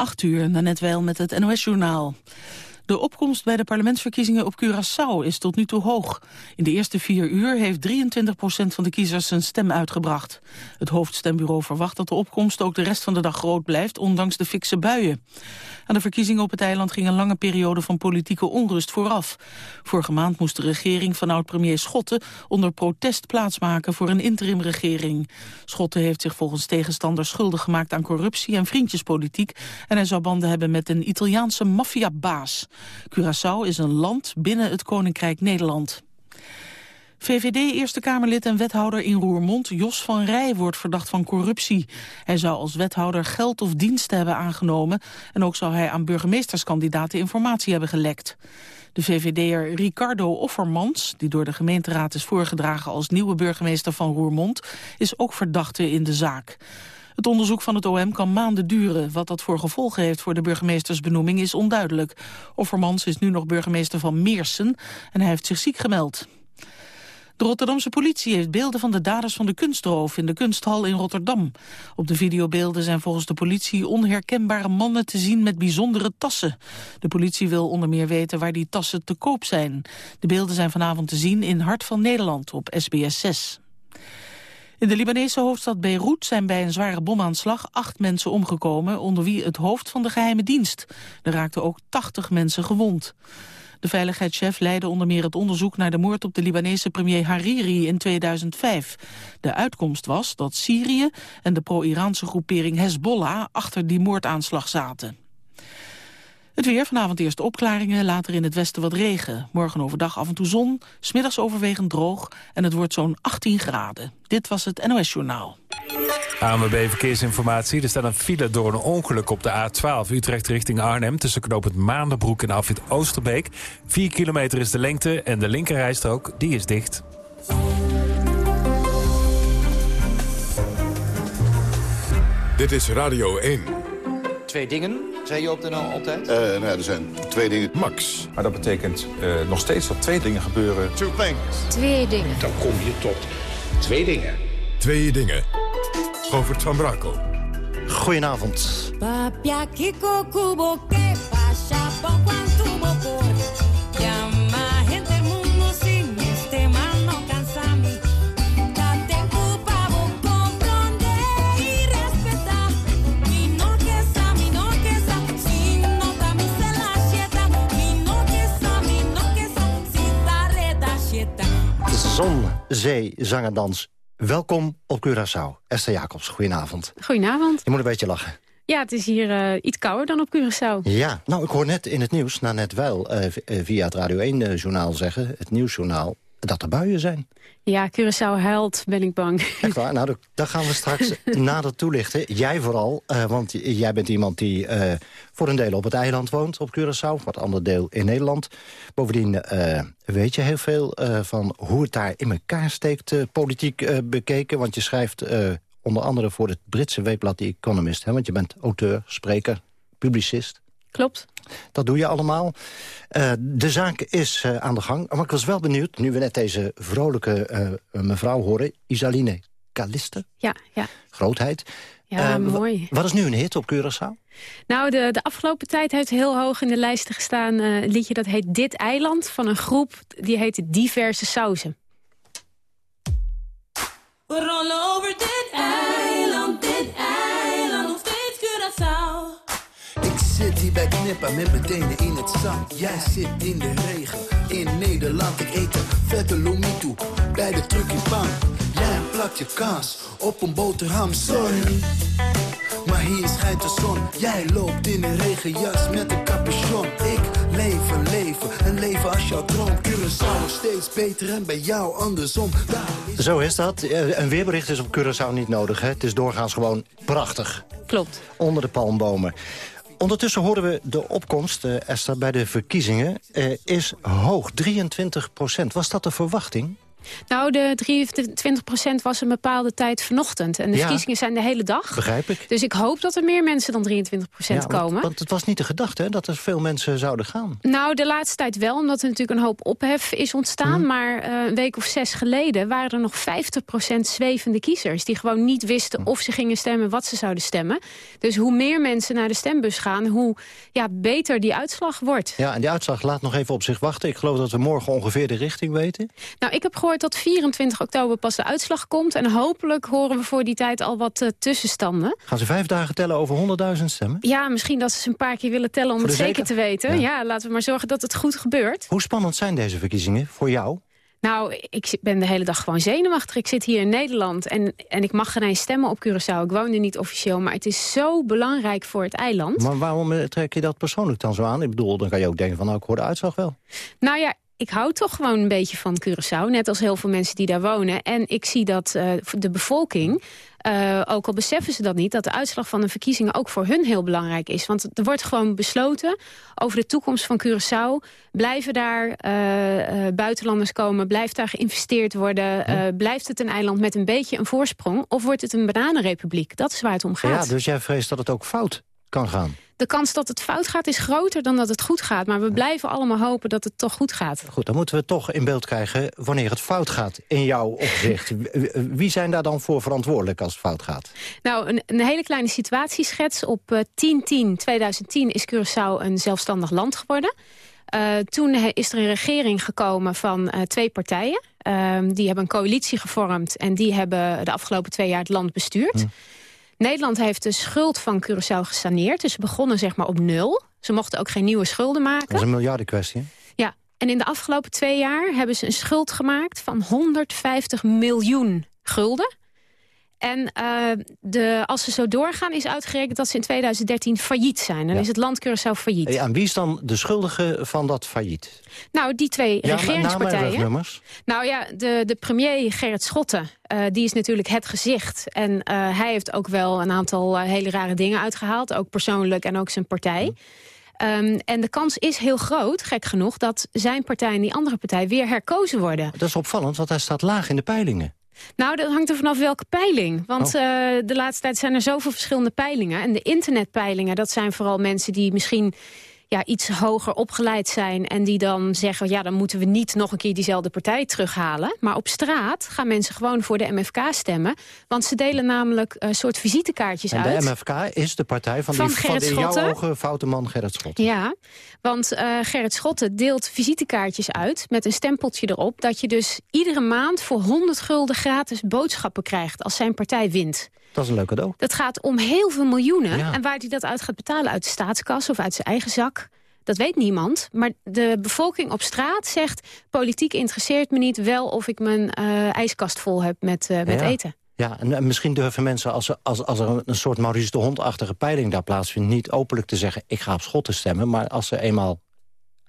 8 uur, net wel met het NOS-journaal. De opkomst bij de parlementsverkiezingen op Curaçao is tot nu toe hoog. In de eerste vier uur heeft 23 procent van de kiezers zijn stem uitgebracht. Het hoofdstembureau verwacht dat de opkomst ook de rest van de dag groot blijft, ondanks de fikse buien. Aan de verkiezingen op het eiland ging een lange periode van politieke onrust vooraf. Vorige maand moest de regering van oud-premier Schotten onder protest plaatsmaken voor een interimregering. Schotten heeft zich volgens tegenstanders schuldig gemaakt aan corruptie en vriendjespolitiek en hij zou banden hebben met een Italiaanse maffiabaas. Curaçao is een land binnen het Koninkrijk Nederland. VVD-Eerste Kamerlid en wethouder in Roermond, Jos van Rij, wordt verdacht van corruptie. Hij zou als wethouder geld of diensten hebben aangenomen... en ook zou hij aan burgemeesterskandidaten informatie hebben gelekt. De VVD'er Ricardo Offermans, die door de gemeenteraad is voorgedragen... als nieuwe burgemeester van Roermond, is ook verdachte in de zaak. Het onderzoek van het OM kan maanden duren. Wat dat voor gevolgen heeft voor de burgemeestersbenoeming is onduidelijk. Offermans is nu nog burgemeester van Meersen en hij heeft zich ziek gemeld. De Rotterdamse politie heeft beelden van de daders van de kunstroof in de kunsthal in Rotterdam. Op de videobeelden zijn volgens de politie onherkenbare mannen te zien met bijzondere tassen. De politie wil onder meer weten waar die tassen te koop zijn. De beelden zijn vanavond te zien in Hart van Nederland op SBS 6. In de Libanese hoofdstad Beirut zijn bij een zware bomaanslag acht mensen omgekomen, onder wie het hoofd van de geheime dienst. Er raakten ook 80 mensen gewond. De veiligheidschef leidde onder meer het onderzoek naar de moord op de Libanese premier Hariri in 2005. De uitkomst was dat Syrië en de pro-Iraanse groepering Hezbollah achter die moordaanslag zaten. Het weer, vanavond eerst opklaringen, later in het westen wat regen. Morgen overdag af en toe zon, smiddags overwegend droog en het wordt zo'n 18 graden. Dit was het NOS Journaal. AMB Verkeersinformatie. Er staat een file door een ongeluk op de A12 Utrecht richting Arnhem... tussen knooppunt Maandenbroek en afwit Oosterbeek. 4 kilometer is de lengte en de linkerrijstrook die is dicht. Dit is Radio 1. Twee dingen, zei je op de NL altijd? Uh, nou, er zijn twee dingen. Max. Maar dat betekent uh, nog steeds dat twee dingen gebeuren. Two things. Twee dingen. Dan kom je tot twee dingen. Twee dingen. Govert van Brakel. Goedenavond. Zon, zee, zang en dans. Welkom op Curaçao. Esther Jacobs, goedenavond. Goedenavond. Je moet een beetje lachen. Ja, het is hier uh, iets kouder dan op Curaçao. Ja, nou, ik hoor net in het nieuws, na net wel, uh, via het Radio 1-journaal zeggen... het nieuwsjournaal, dat er buien zijn. Ja, Curaçao huilt, ben ik bang. Echt waar? Nou, dat gaan we straks nader toelichten. Jij vooral, uh, want jij bent iemand die uh, voor een deel op het eiland woont, op Curaçao. Wat ander deel in Nederland. Bovendien uh, weet je heel veel van hoe het daar in elkaar steekt, politiek bekeken. Want je schrijft onder andere voor het Britse weekblad The Economist. Hè, want je bent auteur, spreker, publicist. Klopt. Dat doe je allemaal. Uh, de zaak is uh, aan de gang. Maar ik was wel benieuwd, nu we net deze vrolijke uh, mevrouw horen... Isaline Caliste. Ja, ja. Grootheid. Ja, mooi. Wat is nu een hit op Curaçao? Nou, de, de afgelopen tijd heeft heel hoog in de lijsten gestaan... een liedje dat heet Dit Eiland, van een groep die heet Diverse Sauzen. Rollen over dit bij Knippa met mijn tenen in het zand. Jij zit in de regen in Nederland. Ik eet een vette lomito bij de truck in pan. Jij een plakje kaas op een boterham, sorry. Maar hier schijnt de zon. Jij loopt in een regenjas met een capuchon. Ik leef een leven, een leven als jouw droom. Curaçao nog steeds beter en bij jou andersom. Is... Zo is dat. Een weerbericht is op Curaçao niet nodig. Hè? Het is doorgaans gewoon prachtig. Klopt. Onder de palmbomen. Ondertussen horen we de opkomst, uh, Esther, bij de verkiezingen uh, is hoog. 23 procent. Was dat de verwachting? Nou, de 23% was een bepaalde tijd vanochtend. En de Ja. verkiezingen zijn de hele dag. Begrijp ik. Dus ik hoop dat er meer mensen dan 23 Ja, want- komen. Want het was niet de gedachte hè, dat er veel mensen zouden gaan. Nou, de laatste tijd wel, omdat er natuurlijk een hoop ophef is ontstaan. Mhm. Maar eh, een week of zes geleden waren er nog 50% zwevende kiezers... die gewoon niet wisten Mhm. of ze gingen stemmen, wat ze zouden stemmen. Dus hoe meer mensen naar de stembus gaan, hoe ja, beter die uitslag wordt. Ja, en die uitslag laat nog even op zich wachten. Ik geloof dat we morgen ongeveer de richting weten. Nou, ik heb gehoord dat 24 oktober pas de uitslag komt... en hopelijk horen we voor die tijd al wat eh, tussenstanden. Gaan ze vijf dagen tellen over 100.000 stemmen? Ja, misschien dat ze ze een paar keer willen tellen om het zeker te weten. Ja. Ja. laten we maar zorgen dat het goed gebeurt. Hoe spannend zijn deze verkiezingen voor jou? Nou, ik ben de hele dag gewoon zenuwachtig. Ik zit hier in Nederland en, en ik mag geen eens stemmen op Curaçao. Ik woon er niet officieel, maar het is zo belangrijk voor het eiland. Maar waarom eh, trek je dat persoonlijk dan zo aan? Ik bedoel, dan kan je ook denken van, nou, ik hoor de uitslag wel. Nou ja, ik hou toch gewoon een beetje van Curaçao. Net als heel veel mensen die daar wonen. En ik zie dat eh, de bevolking, eh, ook al beseffen ze dat niet... dat de uitslag van de verkiezingen ook voor hun heel belangrijk is. Want er wordt gewoon besloten over de toekomst van Curaçao. Blijven daar eh, buitenlanders komen? Blijft daar geïnvesteerd worden? Blijft het een eiland met een beetje een voorsprong? Of wordt het een bananenrepubliek? Dat is waar het om gaat. Ja, dus jij vreest dat het ook fout kan gaan. De kans dat het fout gaat is groter dan dat het goed gaat. Maar we blijven allemaal hopen dat het toch goed gaat. Goed, dan moeten we toch in beeld krijgen wanneer het fout gaat in jouw opzicht. Wie zijn daar dan voor verantwoordelijk als het fout gaat? Nou, een, een hele kleine situatieschets. Op eh, 10-10-2010 is Curaçao een zelfstandig land geworden. Eh, toen is er een regering gekomen van eh, twee partijen. Ehm, die hebben een coalitie gevormd en die hebben de afgelopen twee jaar het land bestuurd. Nederland heeft de schuld van Curaçao gesaneerd. Dus ze begonnen zeg maar op nul. Ze mochten ook geen nieuwe schulden maken. Dat is een miljardenkwestie. Ja, en in de afgelopen twee jaar hebben ze een schuld gemaakt van 150 miljoen gulden. En eh, de, als ze zo doorgaan is uitgerekend dat ze in 2013 failliet zijn. Dan Ja. is het land Curaçao failliet. Hey, en wie is dan de schuldige van dat failliet? Nou, die twee Ja, regeringspartijen. rugnummers. Nou ja, de, de premier Gerrit Schotten, eh, die is natuurlijk het gezicht. En eh, hij heeft ook wel een aantal hele rare dingen uitgehaald. Ook persoonlijk en ook zijn partij. Ehm, en de kans is heel groot, gek genoeg, dat zijn partij en die andere partij weer herkozen worden. Dat is opvallend, want hij staat laag in de peilingen. Nou, dat hangt er vanaf welke peiling. Want Oh. eh, de laatste tijd zijn er zoveel verschillende peilingen. En de internetpeilingen, dat zijn vooral mensen die misschien ja, iets hoger opgeleid zijn... en die dan zeggen, ja, dan moeten we niet nog een keer diezelfde partij terughalen. Maar op straat gaan mensen gewoon voor de MFK stemmen. Want ze delen namelijk een soort visitekaartjes En uit. de MFK is de partij van, Van die, van in jouw ogen foute man Gerrit Schotten. Ja, want eh, Gerrit Schotten deelt visitekaartjes uit met een stempeltje erop... dat je dus iedere maand voor 100 gulden gratis boodschappen krijgt als zijn partij wint. Dat is een leuk cadeau. Dat gaat om heel veel miljoenen. Ja. En waar hij dat uit gaat betalen, uit de staatskas of uit zijn eigen zak... dat weet niemand. Maar de bevolking op straat zegt... politiek interesseert me niet wel of ik mijn eh, ijskast vol heb met, eh, met Ja. eten. Ja, en, en misschien durven mensen, als er, als, als er een, een soort Maurice de Hond-achtige peiling daar plaatsvindt... niet openlijk te zeggen, ik ga op Schotten stemmen. Maar als ze eenmaal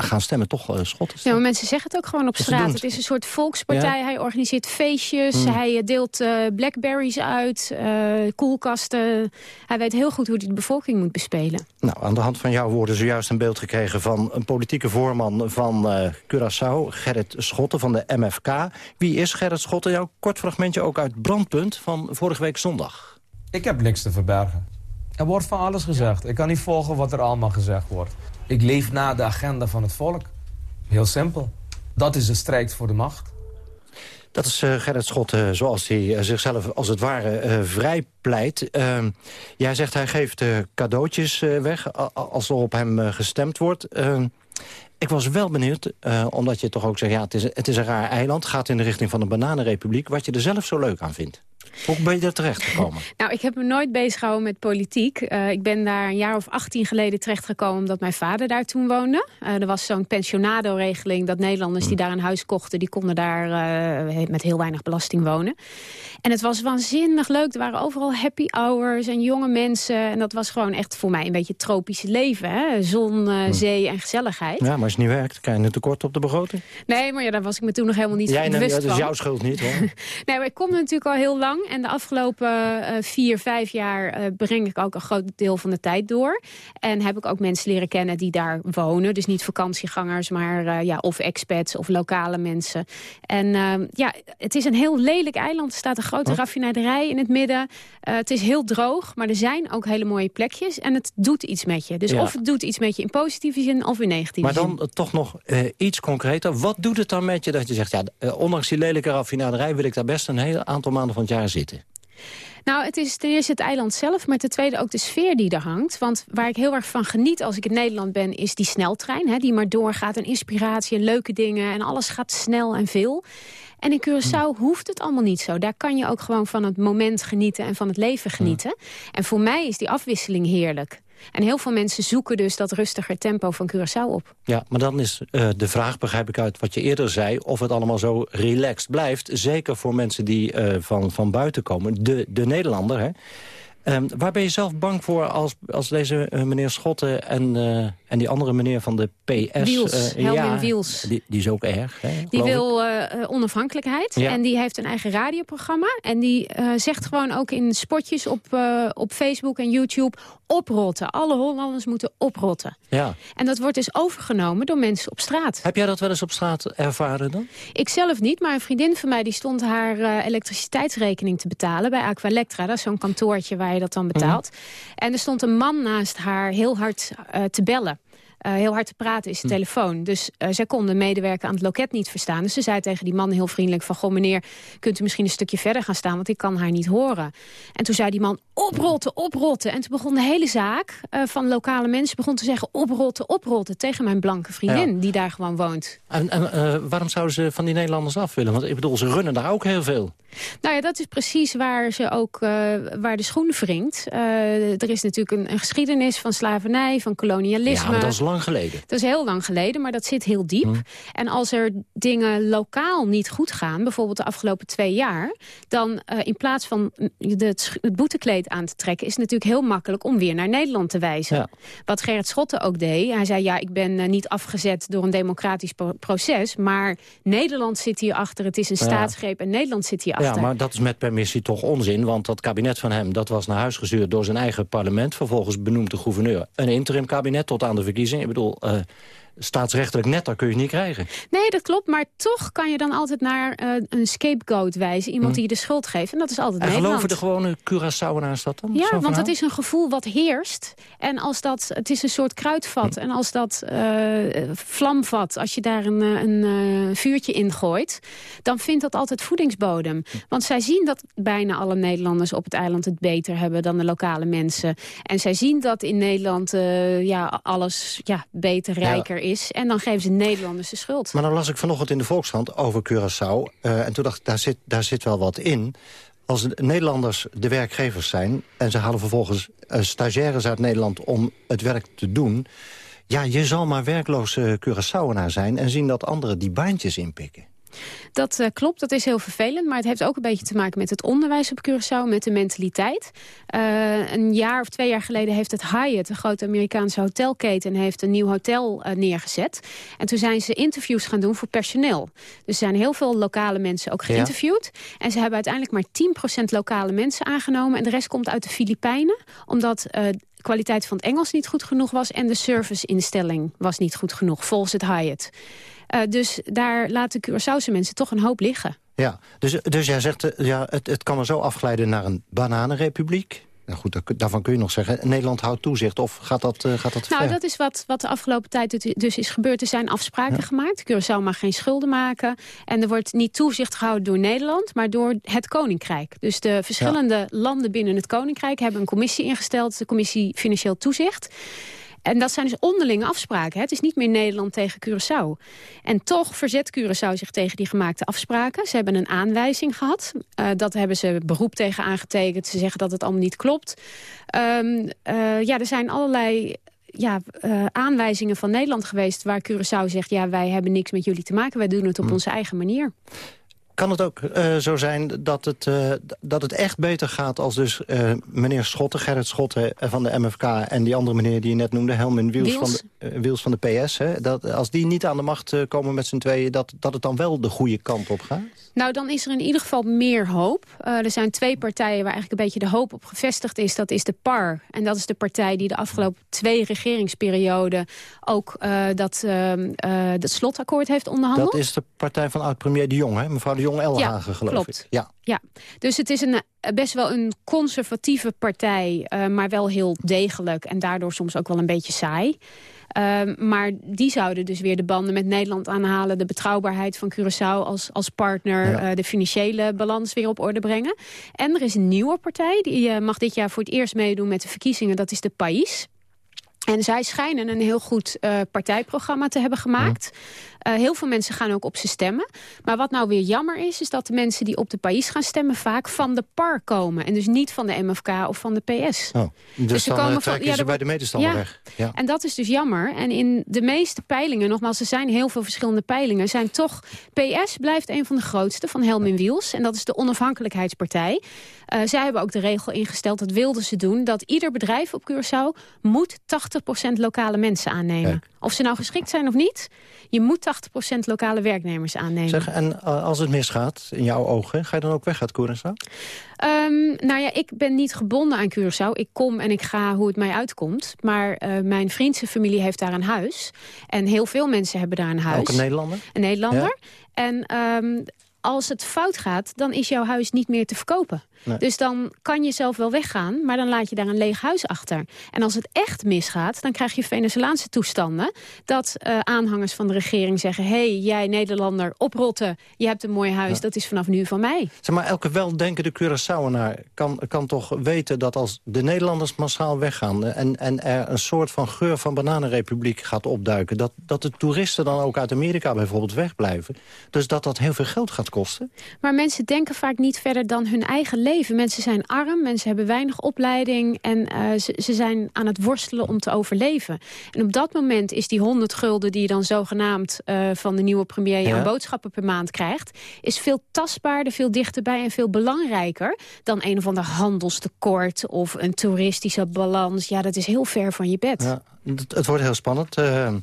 gaan stemmen, toch eh, Schotten Ja, maar mensen zeggen het ook gewoon op straat. Het is een soort volkspartij. Hij organiseert feestjes. Hmm. Hij eh, deelt eh, blackberries uit. eh, koelkasten. Hij weet heel goed hoe hij de bevolking moet bespelen. Nou, aan de hand van jouw woorden zojuist een beeld gekregen... van een politieke voorman van eh Curaçao, Gerrit Schotten van de MFK. Wie is Gerrit Schotten? Jouw kort fragmentje ook uit Brandpunt van vorige week zondag. Ik heb niks te verbergen. Er wordt van alles gezegd. Ik kan niet volgen wat er allemaal gezegd wordt. Ik leef na de agenda van het volk. Heel simpel. Dat is de strijd voor de macht. Dat is eh, Gerrit Schotten zoals hij eh, zichzelf als het ware eh, vrij pleit. Ehm, jij zegt hij geeft eh, cadeautjes eh, weg als er op hem eh, gestemd wordt. Ehm, ik was wel benieuwd, eh, omdat je toch ook zegt... ja, het is, het is een raar eiland, gaat in de richting van een bananenrepubliek... wat je er zelf zo leuk aan vindt. Hoe ben je er terecht gekomen? Nou, ik heb me nooit bezig gehouden met politiek. Eh, ik ben daar een jaar of 18 geleden terechtgekomen omdat mijn vader daar toen woonde. Eh, er was zo'n pensionado-regeling dat Nederlanders die daar een huis kochten... die konden daar eh, met heel weinig belasting wonen. En het was waanzinnig leuk. Er waren overal happy hours en jonge mensen. En dat was gewoon echt voor mij een beetje het tropische leven. Hè? Zon, eh, zee en gezelligheid. Ja, maar als het niet werkt, krijg je een tekort op de begroting. Nee, maar ja, daar was ik me toen nog helemaal niet Jij neemt- bewust ja, dat is jouw schuld niet, hoor. Nee, maar ik kom er natuurlijk al heel lang. Lang. En de afgelopen eh, vier, vijf jaar eh, breng ik ook een groot deel van de tijd door. En heb ik ook mensen leren kennen die daar wonen. Dus niet vakantiegangers, maar eh, ja, of expats of lokale mensen. En eh, ja, het is een heel lelijk eiland. Er staat een grote Oh. raffinaderij in het midden. Het is heel droog, maar er zijn ook hele mooie plekjes. En het doet iets met je. Dus Ja. of het doet iets met je in positieve zin of in negatieve Maar zin. dan eh, toch nog iets concreter. Wat doet het dan met je dat je zegt... ja, ondanks die lelijke raffinaderij... wil ik daar best een heel aantal maanden van het jaar zitten? Nou, het is ten eerste het eiland zelf, maar ten tweede ook de sfeer die er hangt. Want waar ik heel erg van geniet als ik in Nederland ben, is die sneltrein. Hè, die maar doorgaat en inspiratie en leuke dingen en alles gaat snel en veel. En in Curaçao hoeft het allemaal niet zo. Daar kan je ook gewoon van het moment genieten en van het leven genieten. En voor mij is die afwisseling heerlijk. En heel veel mensen zoeken dus dat rustiger tempo van Curaçao op. Ja, maar dan is eh, de vraag, begrijp ik uit wat je eerder zei... of het allemaal zo relaxed blijft. Zeker voor mensen die eh, van, van buiten komen. De, de Nederlander, hè. Ehm, waar ben je zelf bang voor als, als deze eh, meneer Schotten... En, eh, en die andere meneer van de PS... Wiels, eh, Helwin ja, Wiels. Die, die is ook erg, hè, Die wil onafhankelijkheid Ja. en die heeft een eigen radioprogramma. En die zegt gewoon ook in spotjes op, op Facebook en YouTube... oprotten. Alle Hollanders moeten oprotten. Ja. En dat wordt dus overgenomen door mensen op straat. Heb jij dat wel eens op straat ervaren dan? Ik zelf niet, maar een vriendin van mij die stond haar elektriciteitsrekening te betalen bij Aqualectra. Dat is zo'n kantoortje waar dat dan betaalt. En er stond een man naast haar heel hard eh, te bellen. Eh, heel hard te praten is de telefoon. Dus eh, zij kon de medewerker aan het loket niet verstaan. Dus ze zei tegen die man heel vriendelijk van... goh meneer, kunt u misschien een stukje verder gaan staan... want ik kan haar niet horen. En toen zei die man, oprotten, oprotten. En toen begon de hele zaak eh, van lokale mensen... begon te zeggen, oprotten, oprotten... tegen mijn blanke vriendin, Ja. die daar gewoon woont. En, en waarom zouden ze van die Nederlanders af willen? Want ik bedoel, ze runnen daar ook heel veel. Nou ja, dat is precies waar, ze ook, waar de schoen wringt. Er is natuurlijk een, een geschiedenis van slavernij, van kolonialisme. Ja, lang geleden. Dat is heel lang geleden, maar dat zit heel diep. Hm. En als er dingen lokaal niet goed gaan, bijvoorbeeld de afgelopen twee jaar... dan eh, in plaats van de- het, het boetekleed aan te trekken... is het natuurlijk heel makkelijk om weer naar Nederland te wijzen. Ja. Wat Gerrit Schotten ook deed. Hij zei, ja, ik ben eh, niet afgezet door een democratisch pro- proces... maar Nederland zit hierachter, het is een Ja. staatsgreep... en Nederland zit hierachter. Ja, maar dat is met permissie toch onzin. Want dat kabinet van hem, dat was naar huis gestuurd door zijn eigen parlement. Vervolgens benoemt de gouverneur een interim kabinet tot aan de verkiezing. Ik bedoel, eh, staatsrechtelijk netter kun je niet krijgen. Nee, dat klopt. Maar toch kan je dan altijd naar eh, een scapegoat wijzen. Iemand Hm. die je de schuld geeft. En dat is altijd En Nederland. geloven de gewone Curaçaoenaars dat dan? Ja, want verhaal? het is een gevoel wat heerst. En als dat, het is een soort kruidvat. En als dat eh, vlamvat, als je daar een, eh, een vuurtje in gooit... dan vindt dat altijd voedingsbodem. Want zij zien dat bijna alle Nederlanders op het eiland het beter hebben... dan de lokale mensen. En zij zien dat in Nederland ja, alles ja, beter, Ja. Is. En dan geven ze Nederlanders de schuld. Maar dan las ik vanochtend in de Volkskrant over Curaçao. eh, en toen dacht ik, daar zit, daar zit wel wat in. Als de Nederlanders de werkgevers zijn... en ze halen vervolgens eh, stagiaires uit Nederland om het werk te doen... ja, je zal maar werkloos eh Curaçaoenaar zijn... en zien dat anderen die baantjes inpikken. Dat eh, klopt, dat is heel vervelend. Maar het heeft ook een beetje te maken met het onderwijs op Curaçao, met de mentaliteit. Eh, een jaar of twee jaar geleden heeft het Hyatt, een grote Amerikaanse hotelketen, heeft een nieuw hotel eh, neergezet. En toen zijn ze interviews gaan doen voor personeel. Dus er zijn heel veel lokale mensen ook Ja. geïnterviewd. En ze hebben uiteindelijk maar 10% lokale mensen aangenomen. En de rest komt uit de Filipijnen, omdat... de kwaliteit van het Engels niet goed genoeg was... en de serviceinstelling was niet goed genoeg, volgens het Hyatt. Eh, dus daar laten Curaçaose mensen toch een hoop liggen. Ja, dus, dus jij zegt, eh, ja, het, het kan maar zo afglijden naar een bananenrepubliek. Nou goed, daar- daarvan kun je nog zeggen, Nederland houdt toezicht. Of gaat dat, eh, gaat dat Nou, ver? dat is wat, wat de afgelopen tijd dus- dus is gebeurd. Er zijn afspraken gemaakt. Curaçao mag geen schulden maken. En er wordt niet toezicht gehouden door Nederland, maar door het Koninkrijk. Dus de verschillende landen binnen het Koninkrijk hebben een commissie ingesteld. De commissie Financieel Toezicht. En dat zijn dus onderlinge afspraken. Hè. Het is niet meer Nederland tegen Curaçao. En toch verzet Curaçao zich tegen die gemaakte afspraken. Ze hebben een aanwijzing gehad. Eh, dat hebben ze beroep tegen aangetekend. Ze zeggen dat het allemaal niet klopt. Ehm, eh, ja, er zijn allerlei ja, eh, aanwijzingen van Nederland geweest... waar Curaçao zegt, ja, wij hebben niks met jullie te maken. Wij doen het op onze eigen manier. Kan het ook eh, zo zijn dat het, eh, dat het echt beter gaat... als dus eh, meneer Schotten, Gerrit Schotten van de MFK... en die andere meneer die je net noemde, Helmin Wiels, Wiels. Van, de, Wiels van de PS... Hè, dat als die niet aan de macht komen met z'n tweeën... Dat, dat het dan wel de goede kant op gaat? Nou, dan is er in ieder geval meer hoop. Eh, er zijn twee partijen waar eigenlijk een beetje de hoop op gevestigd is. Dat is de PAR. En dat is de partij die de afgelopen twee regeringsperioden... ook eh, dat, dat slotakkoord heeft onderhandeld. Dat is de partij van oud-premier De Jong, hè? Mevrouw De Jong Elhagen, geloof klopt. ik. Ja, Ja, dus het is een, best wel een conservatieve partij, maar wel heel degelijk en daardoor soms ook wel een beetje saai. Ehm, maar die zouden dus weer de banden met Nederland aanhalen... de betrouwbaarheid van Curaçao als, als partner... Ja. eh, de financiële balans weer op orde brengen. En er is een nieuwe partij, die eh, mag dit jaar voor het eerst meedoen met de verkiezingen. Dat is de PAIS. En zij schijnen een heel goed eh, partijprogramma te hebben gemaakt. Eh, heel veel mensen gaan ook op ze stemmen. Maar wat nou weer jammer is, is dat de mensen die op de PAIS gaan stemmen... vaak van de PAR komen. En dus niet van de MFK of van de PS. oh. dus, ze dan komen eh, trekken ja, ze bij de medestander ja. weg. Ja. En dat is dus jammer. En in de meeste peilingen, nogmaals, er zijn heel veel verschillende peilingen... zijn toch, PS blijft een van de grootste van Helmin Wiels. En dat is de onafhankelijkheidspartij. Eh, zij hebben ook de regel ingesteld, dat wilden ze doen... dat ieder bedrijf op Curaçao moet 80% lokale mensen aannemen. Of ze nou geschikt zijn of niet, je moet 80% lokale werknemers aannemen. Zeg, en eh, als het misgaat, in jouw ogen, ga je dan ook weg uit Curaçao? Ehm, nou ja, ik ben niet gebonden aan Curaçao. Ik kom en ik ga hoe het mij uitkomt. Maar eh, mijn vriendse familie heeft daar een huis. En heel veel mensen hebben daar een huis. Ook een Nederlander? Een Nederlander. En ehm, als het fout gaat, dan is jouw huis niet meer te verkopen. Nee. Dus dan kan je zelf wel weggaan, maar dan laat je daar een leeg huis achter. En als het echt misgaat, dan krijg je Venezolaanse toestanden... dat eh, aanhangers van de regering zeggen... hé, hey, jij Nederlander, oprotten, je hebt een mooi huis, dat is vanaf nu van mij. Zeg maar, elke weldenkende Curaçaoenaar kan, kan toch weten dat als de Nederlanders massaal weggaan... en, en er een soort van geur van bananenrepubliek gaat opduiken... Dat, dat de toeristen dan ook uit Amerika bijvoorbeeld wegblijven. Dus dat dat heel veel geld gaat kosten. Maar mensen denken vaak niet verder dan hun eigen leven. Mensen zijn arm, mensen hebben weinig opleiding... en eh, ze, ze zijn aan het worstelen om te overleven. En op dat moment is die 100 gulden die je dan zogenaamd... eh, van de nieuwe premier Ja. aan boodschappen per maand krijgt... is veel tastbaarder, veel dichterbij en veel belangrijker... dan een of ander handelstekort of een toeristische balans. Ja, dat is heel ver van je bed. Ja, het, het wordt heel spannend. Eh,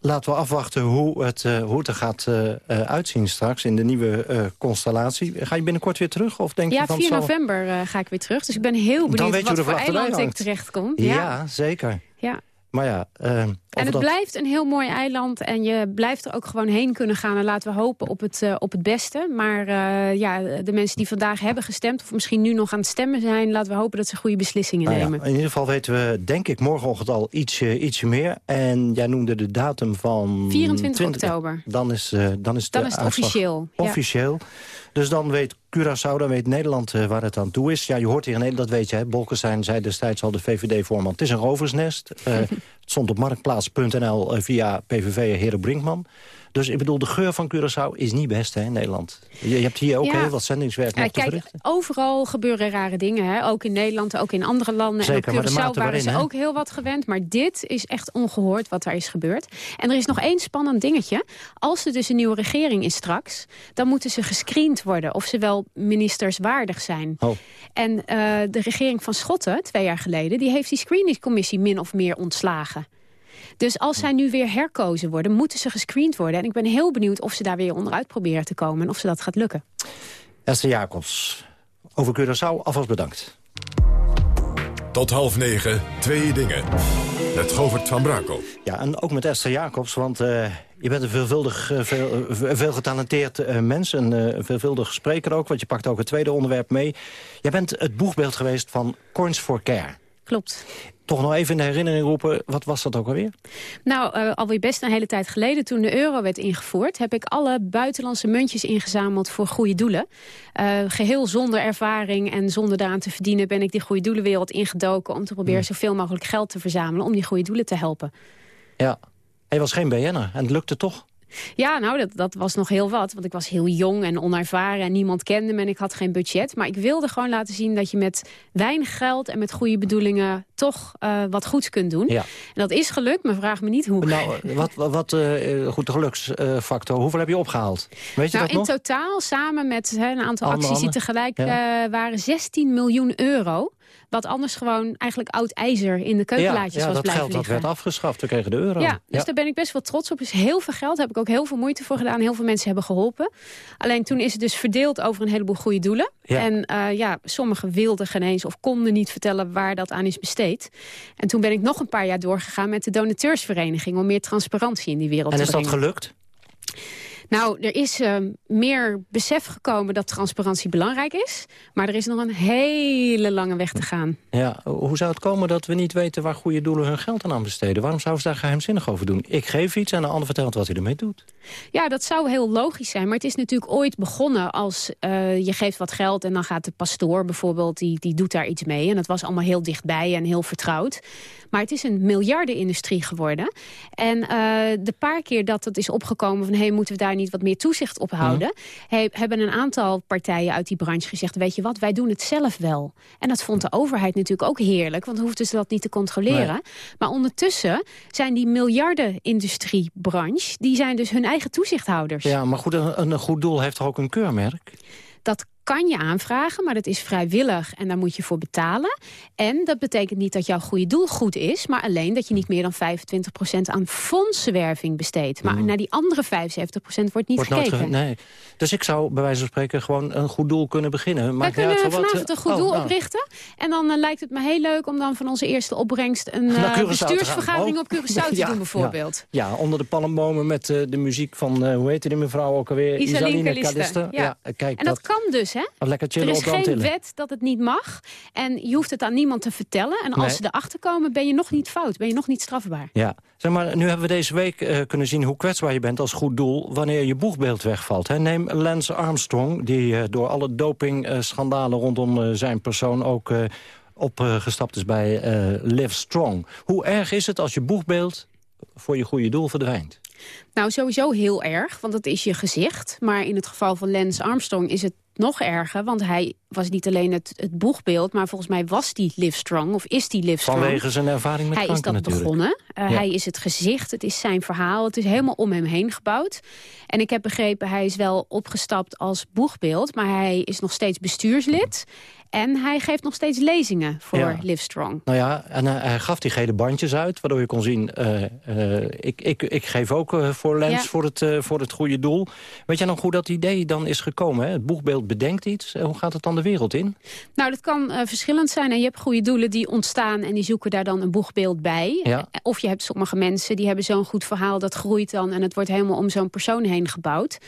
laten we afwachten hoe het, eh, hoe het er gaat eh, eh, uitzien straks... in de nieuwe constellatie. Ga je binnenkort weer terug? Of denk Ja, je van 4 het zal- november ga ik weer terug. Dus ik ben heel benieuwd wat voor eiland ik terechtkom. Ja, zeker. ja. Maar ja... eh, En het dat- blijft een heel mooi eiland en je blijft er ook gewoon heen kunnen gaan. En laten we hopen op het, eh, op het beste. Maar eh, ja, de mensen die vandaag hebben gestemd of misschien nu nog aan het stemmen zijn... laten we hopen dat ze goede beslissingen Nou ja, nemen. in ieder geval weten we, denk ik, morgenochtend al ietsje, ietsje meer. En jij noemde de datum van... 24 oktober. Dan is, dan is, Dan de is het uitslag officieel, ja. Dus dan weet Curaçao, dan weet Nederland eh, waar het aan toe is. Ja, je hoort hier in Nederland, dat weet je. Hè. Bolkestein zei destijds al de VVD-voorman. Het is een roversnest. Eh, het stond op marktplaats.nl eh, via PVV Hero Brinkman. Dus ik bedoel, de geur van Curaçao is niet best hè, in Nederland. Je, je hebt hier ook Ja. heel wat zendingswerk Ja, kijk, overal gebeuren rare dingen. Hè? Ook in Nederland, ook in andere landen. Zeker, en op Curaçao waren waarin, ze hè? ook heel wat gewend. Maar dit is echt ongehoord wat daar is gebeurd. En er is nog één spannend dingetje. Als er dus een nieuwe regering is straks... dan moeten ze gescreend worden of ze wel ministers waardig zijn. Oh. En eh, de regering van Schotten, twee jaar geleden... die heeft die screeningscommissie min of meer ontslagen. Dus als zij nu weer herkozen worden, moeten ze gescreend worden. En ik ben heel benieuwd of ze daar weer onderuit proberen te komen... en of ze dat gaat lukken. Esther Jacobs, over Curaçao alvast bedankt. Tot half negen, twee dingen. Met Govert van Brakel. Ja, en ook met Esther Jacobs, want eh, je bent een veelvuldig, eh, veel, eh, veel getalenteerd eh, mens. Een veelvuldig spreker ook, want je pakt ook het tweede onderwerp mee. Jij bent het boegbeeld geweest van Coins for Care. Klopt. Toch nog even in de herinnering roepen, wat was dat ook alweer? Nou, eh, alweer best een hele tijd geleden, toen de euro werd ingevoerd... heb ik alle buitenlandse muntjes ingezameld voor goede doelen. Eh, geheel zonder ervaring en zonder daaraan te verdienen... ben ik die goede doelenwereld ingedoken... om te proberen zoveel mogelijk geld te verzamelen... om die goede doelen te helpen. Ja, hij was geen BN'er en het lukte toch? Ja, nou, dat, dat was nog heel wat. Want ik was heel jong en onervaren en niemand kende me en ik had geen budget. Maar ik wilde gewoon laten zien dat je met weinig geld en met goede bedoelingen toch eh, wat goeds kunt doen. Ja. En dat is gelukt, maar vraag me niet hoe. Nou, wat, wat, eh, goed, de geluksfactor. Hoeveel heb je opgehaald? Weet je nou, dat in nog? totaal, samen met een aantal Andere acties die tegelijk Ja. eh, waren, 16 miljoen euro. Wat anders gewoon eigenlijk oud ijzer in de ja, keukenlaadjes ja, was dat blijven geld dat werd afgeschaft. We kregen de euro. Ja, dus daar ben ik best wel trots op. is heel veel geld, daar heb ik ook heel veel moeite voor gedaan. Heel veel mensen hebben geholpen. Alleen toen is het dus verdeeld over een heleboel goede doelen. Ja. En eh, ja, sommigen wilden geen eens of konden niet vertellen waar dat aan is besteed. En toen ben ik nog een paar jaar doorgegaan met de donateursvereniging... om meer transparantie in die wereld En te is dat brengen. gelukt? Nou, er is eh, meer besef gekomen dat transparantie belangrijk is. Maar er is nog een hele lange weg te gaan. Ja, hoe zou het komen dat we niet weten waar goede doelen hun geld aan aan besteden? Waarom zouden ze daar geheimzinnig over doen? Ik geef iets en de ander vertelt wat hij ermee doet. Ja, dat zou heel logisch zijn. Maar het is natuurlijk ooit begonnen als eh, je geeft wat geld... en dan gaat de pastoor bijvoorbeeld, die, die doet daar iets mee. En dat was allemaal heel dichtbij en heel vertrouwd. Maar het is een miljardenindustrie geworden. En eh, de paar keer dat het is opgekomen van... hey, moeten we daar niet wat meer toezicht op houden... he- hebben een aantal partijen uit die branche gezegd... weet je wat, wij doen het zelf wel. En dat vond de overheid natuurlijk ook heerlijk... want dan hoefden ze dat niet te controleren. Nee. Maar ondertussen zijn die miljardenindustriebranche... die zijn dus hun eigen toezichthouders. Ja, maar goed, een, een goed doel heeft toch ook een keurmerk? Dat kan je aanvragen, maar dat is vrijwillig en daar moet je voor betalen. En dat betekent niet dat jouw goede doel goed is... maar alleen dat je niet meer dan 25% aan fondsenwerving besteedt. Maar naar die andere 75% wordt niet Wordt gekeken. ge- nee. Dus ik zou bij wijze van spreken gewoon een goed doel kunnen beginnen. Maakt niet kunnen vanavond een eh, goed oh, doel nou. oprichten. En dan eh, lijkt het me heel leuk om dan van onze eerste opbrengst... een eh, bestuursvergadering Oh. op Curaçao te Ja, doen bijvoorbeeld. Ja, ja, onder de palmbomen met de muziek van, hoe heet die mevrouw ook alweer? Isaline Caliste, ja. kijk, En dat kan dus, hè? wat lekker Er chillen is op geen wet dat het niet mag. En je hoeft het aan niemand te vertellen. En als Nee. ze erachter komen, ben je nog niet fout. Ben je nog niet strafbaar. Ja, zeg maar, nu hebben we deze week eh, kunnen zien hoe kwetsbaar je bent als goed doel wanneer je boegbeeld wegvalt. Hè? Neem Lance Armstrong, die eh, door alle doping-schandalen rondom eh, zijn persoon ook opgestapt is bij Live Strong. Hoe erg is het als je boegbeeld voor je goede doel verdwijnt? Nou, sowieso heel erg, want dat is je gezicht. Maar in het geval van Lance Armstrong is het nog erger. Want hij was niet alleen het, het boegbeeld, maar volgens mij was die Livestrong. Of is die Livestrong. Vanwege zijn ervaring met hij is kanker dat natuurlijk. begonnen. Uh, Ja. Hij is het gezicht, het is zijn verhaal. Het is helemaal om hem heen gebouwd. En ik heb begrepen, hij is wel opgestapt als boegbeeld... maar hij is nog steeds bestuurslid. En hij geeft nog steeds lezingen voor Ja. Livestrong. Nou ja, en hij, hij gaf die gele bandjes uit, waardoor je kon zien... eh, eh, ik, ik, ik geef ook eh, voor Lens Ja. voor, het, eh, voor het goede doel. Weet jij nog hoe dat idee dan is gekomen? Hè? Het boegbeeld bedenkt iets. Eh, hoe gaat het dan de wereld in? Nou, dat kan eh, verschillend zijn. En je hebt goede doelen die ontstaan en die zoeken daar dan een boegbeeld bij. Ja. Of je hebt sommige mensen die hebben zo'n goed verhaal... dat groeit dan en het wordt helemaal om zo'n persoon heen gebouwd.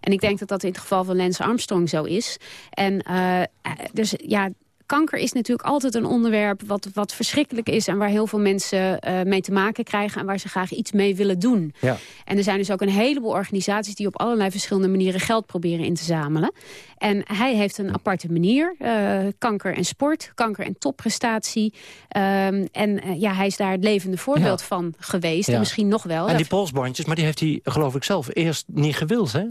En ik denk dat dat in het geval van Lance Armstrong zo is. En eh, eh, dus ja... Kanker is natuurlijk altijd een onderwerp wat, wat verschrikkelijk is... en waar heel veel mensen eh, mee te maken krijgen... en waar ze graag iets mee willen doen. Ja. En er zijn dus ook een heleboel organisaties... die op allerlei verschillende manieren geld proberen in te zamelen. En hij heeft een aparte manier. eh, kanker en sport, kanker en topprestatie. Ehm, en eh, ja, hij is daar het levende voorbeeld Ja. van geweest. Ja. En misschien nog wel. En die polsbandjes, maar die heeft hij, geloof ik zelf, eerst niet gewild, hè?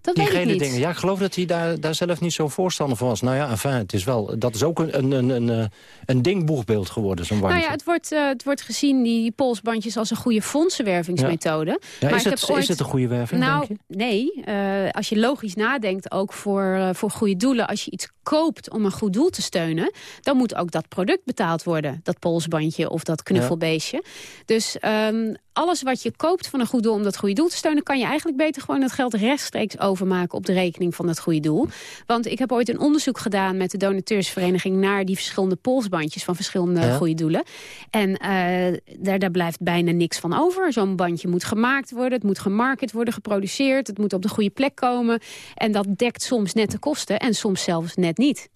dat die weet ik gele niet. dingen. Ja, ik geloof dat hij daar, daar zelf niet zo'n voorstander van was. Nou ja, enfin, het is wel, dat is ook een, een, een, een, eh, een dingboegbeeld geworden, zo'n. Nou ja, het wordt, eh, het wordt gezien, die polsbandjes, als een goede fondsenwervingsmethode. Ja, maar is, ik het, heb ooit... is het een goede werving, Nou, denk je? nee. eh, als je logisch nadenkt, ook voor, voor goede doelen... als je iets koopt om een goed doel te steunen... dan moet ook dat product betaald worden. Dat polsbandje of dat knuffelbeestje. Dus ehm, alles wat je koopt van een goed doel om dat goede doel te steunen... kan je eigenlijk beter gewoon het geld rechtstreeks overmaken... op de rekening van dat goede doel. Want ik heb ooit een onderzoek gedaan met de donateursvereniging... naar die verschillende polsbandjes van verschillende Ja. goede doelen. En eh, daar, daar blijft bijna niks van over. Zo'n bandje moet gemaakt worden, het moet gemarket worden, geproduceerd... het moet op de goede plek komen. En dat dekt soms net de kosten en soms zelfs net niet.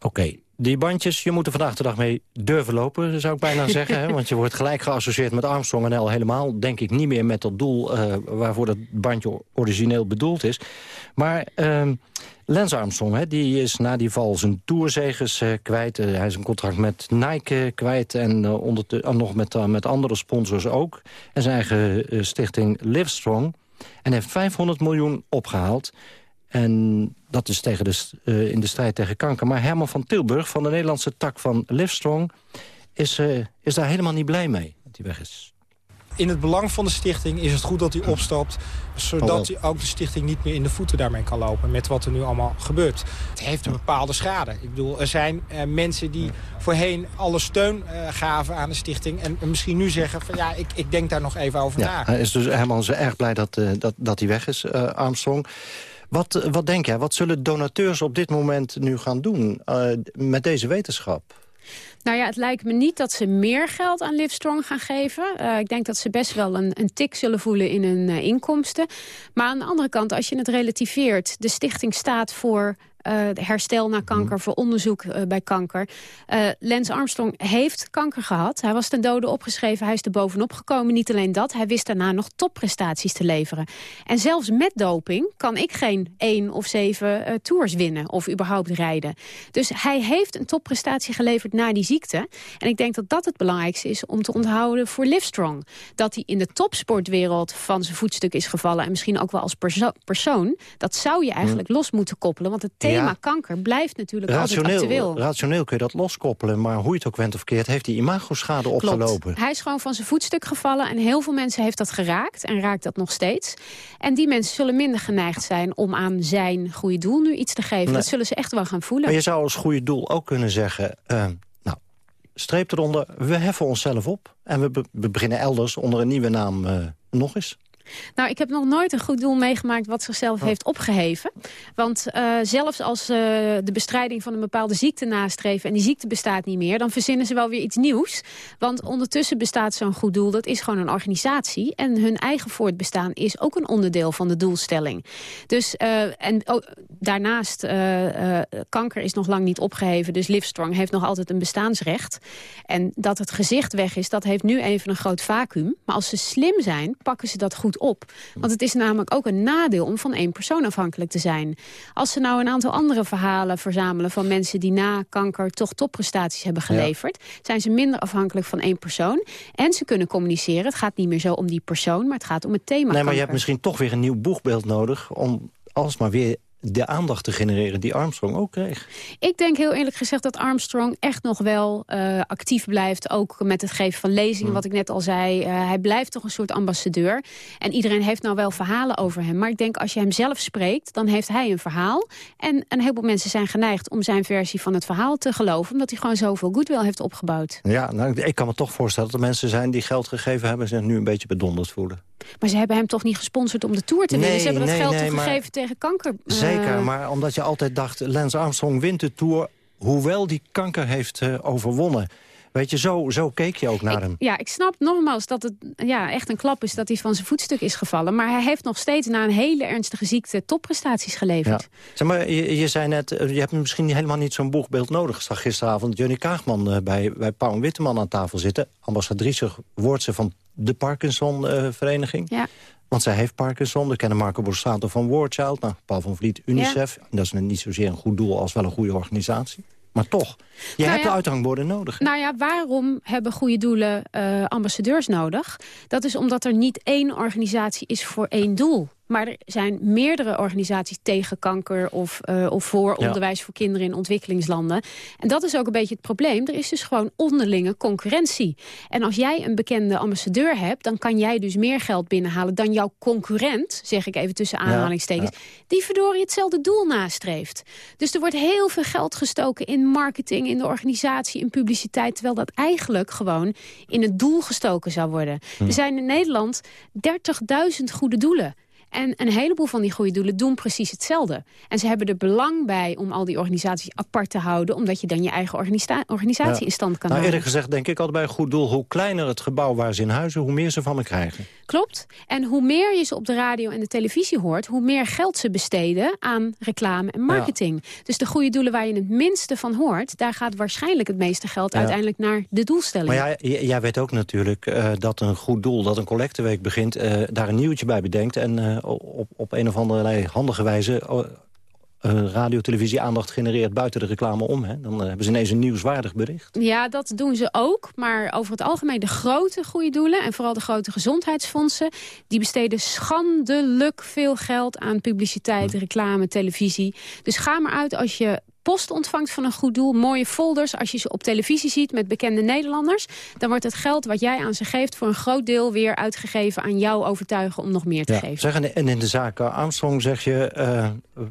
Oké, die bandjes, je moet er vandaag de dag mee durven lopen, zou ik bijna zeggen. Hè? Want je wordt gelijk geassocieerd met Armstrong en al helemaal, denk ik, niet meer met dat doel eh, waarvoor dat bandje origineel bedoeld is. Maar uh, Lance Armstrong, hè, die is na die val zijn tourzegers uh, kwijt. Uh, hij is een contract met Nike kwijt en onder nog met, met andere sponsors ook. En zijn eigen stichting Livestrong. En heeft 500 miljoen opgehaald. En dat is tegen de, uh, in de strijd tegen kanker. Maar Herman van Tilburg van de Nederlandse tak van Livestrong... is, uh, is daar helemaal niet blij mee dat hij weg is. In het belang van de stichting is het goed dat hij opstapt... zodat hij ook de stichting niet meer in de voeten daarmee kan lopen... met wat er nu allemaal gebeurt. Het heeft een bepaalde schade. Ik bedoel, er zijn uh, mensen die voorheen alle steun gaven aan de stichting... en misschien nu zeggen van ja, ik, ik denk daar nog even over ja, na. Hij is dus helemaal zo erg blij dat, dat, dat hij weg is, Armstrong... Wat, wat denk jij, wat zullen donateurs op dit moment nu gaan doen uh, met deze wetenschap? Nou ja, het lijkt me niet dat ze meer geld aan Livestrong gaan geven. Uh, ik denk dat ze best wel een, een tik zullen voelen in hun inkomsten. Maar aan de andere kant, als je het relativeert... de stichting staat voor herstel na kanker, Mhm. voor onderzoek uh, bij kanker. Uh, Lance Armstrong heeft kanker gehad. Hij was ten dode opgeschreven, hij is er bovenop gekomen. Niet alleen dat, hij wist daarna nog topprestaties te leveren. En zelfs met doping kan ik geen één of zeven tours winnen... of überhaupt rijden. Dus hij heeft een topprestatie geleverd na die ziekte. En ik denk dat dat het belangrijkste is om te onthouden voor Livestrong. Dat hij in de topsportwereld van zijn voetstuk is gevallen... en misschien ook wel als perso persoon. Dat zou je eigenlijk los moeten koppelen, want het thema ja. kanker blijft natuurlijk rationeel, altijd actueel. Rationeel kun je dat loskoppelen, maar hoe je het ook went of keert... heeft die imagoschade opgelopen. Hij is gewoon van zijn voetstuk gevallen en heel veel mensen heeft dat geraakt... en raakt dat nog steeds. En die mensen zullen minder geneigd zijn om aan zijn goede doel nu iets te geven. Nee. Dat zullen ze echt wel gaan voelen. Maar je zou als goede doel ook kunnen zeggen... Uh, nou, streep eronder, we heffen onszelf op... en we, be we beginnen elders onder een nieuwe naam uh, nog eens. Nou, ik heb nog nooit een goed doel meegemaakt wat zichzelf oh. heeft opgeheven. Want uh, zelfs als uh, de bestrijding van een bepaalde ziekte nastreven... en die ziekte bestaat niet meer, dan verzinnen ze wel weer iets nieuws. Want ondertussen bestaat zo'n goed doel, dat is gewoon een organisatie. En hun eigen voortbestaan is ook een onderdeel van de doelstelling. Dus, uh, en oh, daarnaast, kanker is nog lang niet opgeheven... dus Livestrong heeft nog altijd een bestaansrecht. En dat het gezicht weg is, dat heeft nu even een groot vacuüm. Maar als ze slim zijn, pakken ze dat goed op. Want het is namelijk ook een nadeel om van één persoon afhankelijk te zijn. Als ze nou een aantal andere verhalen verzamelen... van mensen die na kanker toch topprestaties hebben geleverd... Ja. zijn ze minder afhankelijk van één persoon. En ze kunnen communiceren. Het gaat niet meer zo om die persoon, maar het gaat om het thema Nee, kanker. maar je hebt misschien toch weer een nieuw boegbeeld nodig... om alsmaar weer de aandacht te genereren die Armstrong ook kreeg. Ik denk heel eerlijk gezegd dat Armstrong echt nog wel uh, actief blijft. Ook met het geven van lezingen, mm. wat ik net al zei. Uh, hij blijft toch een soort ambassadeur. En iedereen heeft nou wel verhalen over hem. Maar ik denk als je hem zelf spreekt, dan heeft hij een verhaal. En een heleboel mensen zijn geneigd om zijn versie van het verhaal te geloven. Omdat hij gewoon zoveel goodwill heeft opgebouwd. Ja, nou, ik kan me toch voorstellen dat er mensen zijn die geld gegeven hebben... en zich nu een beetje bedonderd voelen. Maar ze hebben hem toch niet gesponsord om de Tour te winnen? Nee, ze hebben dat nee, geld nee, gegeven tegen kanker. Uh... Zeker, maar omdat je altijd dacht... Lance Armstrong wint de Tour, hoewel die kanker heeft uh, overwonnen. Weet je, zo, zo keek je ook naar ik, hem. Ja, ik snap nogmaals dat het ja, echt een klap is dat hij van zijn voetstuk is gevallen. Maar hij heeft nog steeds na een hele ernstige ziekte topprestaties geleverd. Ja. Zeg maar, je, je zei net, je hebt misschien helemaal niet zo'n boegbeeld nodig. Ik zag gisteravond Johnny Kaagman uh, bij, bij Paul Witteman aan tafel zitten. Ambassadrice wordt ze van de Parkinson-vereniging. Ja. Want zij heeft Parkinson. We kennen Marco Borsato van War Child. Nou, Paul van Vliet, UNICEF. Ja. Dat is niet zozeer een goed doel als wel een goede organisatie. Maar toch, je nou hebt ja, de uithangborden nodig. Nou ja, waarom hebben goede doelen uh, ambassadeurs nodig? Dat is omdat er niet één organisatie is voor één doel. Maar er zijn meerdere organisaties tegen kanker of, uh, of voor ja. onderwijs voor kinderen in ontwikkelingslanden. En dat is ook een beetje het probleem. Er is dus gewoon onderlinge concurrentie. En als jij een bekende ambassadeur hebt, dan kan jij dus meer geld binnenhalen dan jouw concurrent, zeg ik even tussen aanhalingstekens, ja, ja. die verdorie hetzelfde doel nastreeft. Dus er wordt heel veel geld gestoken in marketing, in de organisatie, in publiciteit, terwijl dat eigenlijk gewoon in het doel gestoken zou worden. Hm. Er zijn in Nederland 30.000 goede doelen. En een heleboel van die goede doelen doen precies hetzelfde. En ze hebben er belang bij om al die organisaties apart te houden... omdat je dan je eigen organisa organisatie in stand kan nou, houden. Eerlijk gezegd denk ik altijd bij een goed doel... hoe kleiner het gebouw waar ze in huizen, hoe meer ze van me krijgen. Klopt. En hoe meer je ze op de radio en de televisie hoort... hoe meer geld ze besteden aan reclame en marketing. Dus de goede doelen waar je het minste van hoort... daar gaat waarschijnlijk het meeste geld Ja. uiteindelijk naar de doelstelling. Maar ja, jij weet ook natuurlijk eh, dat een goed doel, dat een collecteweek begint... eh, daar een nieuwtje bij bedenkt en eh, op, op een of andere handige wijze... eh, eh, radio, televisie aandacht genereert buiten de reclame om. Hè? Dan eh, hebben ze ineens een nieuwswaardig bericht. Ja, dat doen ze ook. Maar over het algemeen de grote goede doelen... en vooral de grote gezondheidsfondsen... die besteden schandelijk veel geld aan publiciteit, reclame, televisie. Dus ga maar uit als je post ontvangt van een goed doel. Mooie folders, als je ze op televisie ziet met bekende Nederlanders... dan wordt het geld wat jij aan ze geeft... voor een groot deel weer uitgegeven aan jou overtuigen om nog meer te geven. Zeg, en in de zaak eh, Armstrong zeg je...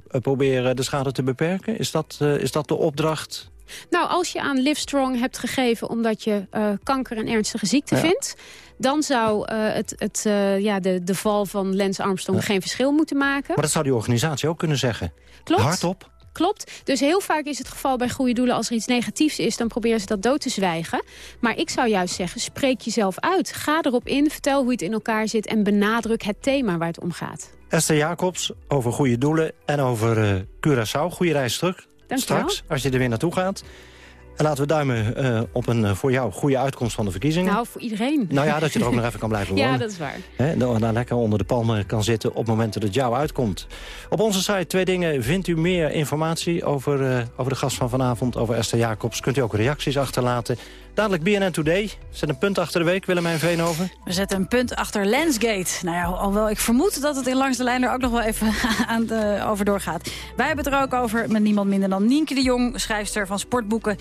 we proberen de schade te beperken. Is dat, eh, is dat de opdracht? Nou, als je aan Livestrong hebt gegeven omdat je kanker en ernstige ziekte Ja. vindt... dan zou het, het, ja, de, de val van Lance Armstrong Ja. geen verschil moeten maken. Maar dat zou die organisatie ook kunnen zeggen. Klopt. Hardop. Klopt. Dus heel vaak is het geval bij goede doelen... als er iets negatiefs is, dan proberen ze dat dood te zwijgen. Maar ik zou juist zeggen, spreek jezelf uit. Ga erop in, vertel hoe het in elkaar zit... en benadruk het thema waar het om gaat. Esther Jacobs over goede doelen en over eh Curaçao. Goede reis terug. Straks, als je er weer naartoe gaat. En laten we duimen eh, op een eh, voor jou goede uitkomst van de verkiezingen. Nou, voor iedereen. Nou ja, dat je er ook nog even kan blijven wonen. Ja, dat is waar. Hè, dat daar lekker onder de palmen kan zitten op het moment dat het jou uitkomt. Op onze site Twee Dingen vindt u meer informatie over, eh, over de gast van vanavond, over Esther Jacobs. Kunt u ook reacties achterlaten. Dadelijk BNN Today. Zet een punt achter de week, Willemijn Veenhoven. We zetten een punt achter Lensgate. Nou ja, alhoewel ik vermoed dat het in langs de lijn er ook nog wel even aan de, over doorgaat. Wij hebben het er ook over met niemand minder dan Nienke de Jong, schrijfster van sportboeken.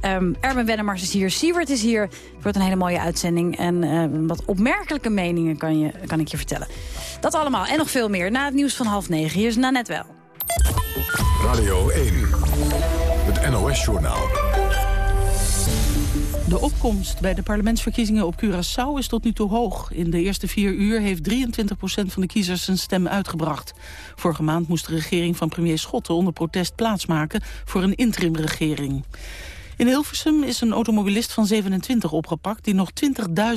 Ehm Erben Wennemars is hier, Siewert is hier. Het wordt een hele mooie uitzending. En eh, wat opmerkelijke meningen kan, je, kan ik je vertellen. Dat allemaal en nog veel meer na het nieuws van half negen. Hier is Nanette wel. Radio 1, het NOS-journaal. De opkomst bij de parlementsverkiezingen op Curaçao is tot nu toe hoog. In de eerste vier uur heeft 23% van de kiezers zijn stem uitgebracht. Vorige maand moest de regering van premier Schotten onder protest plaatsmaken voor een interimregering. In Hilversum is een automobilist van 27 opgepakt... die nog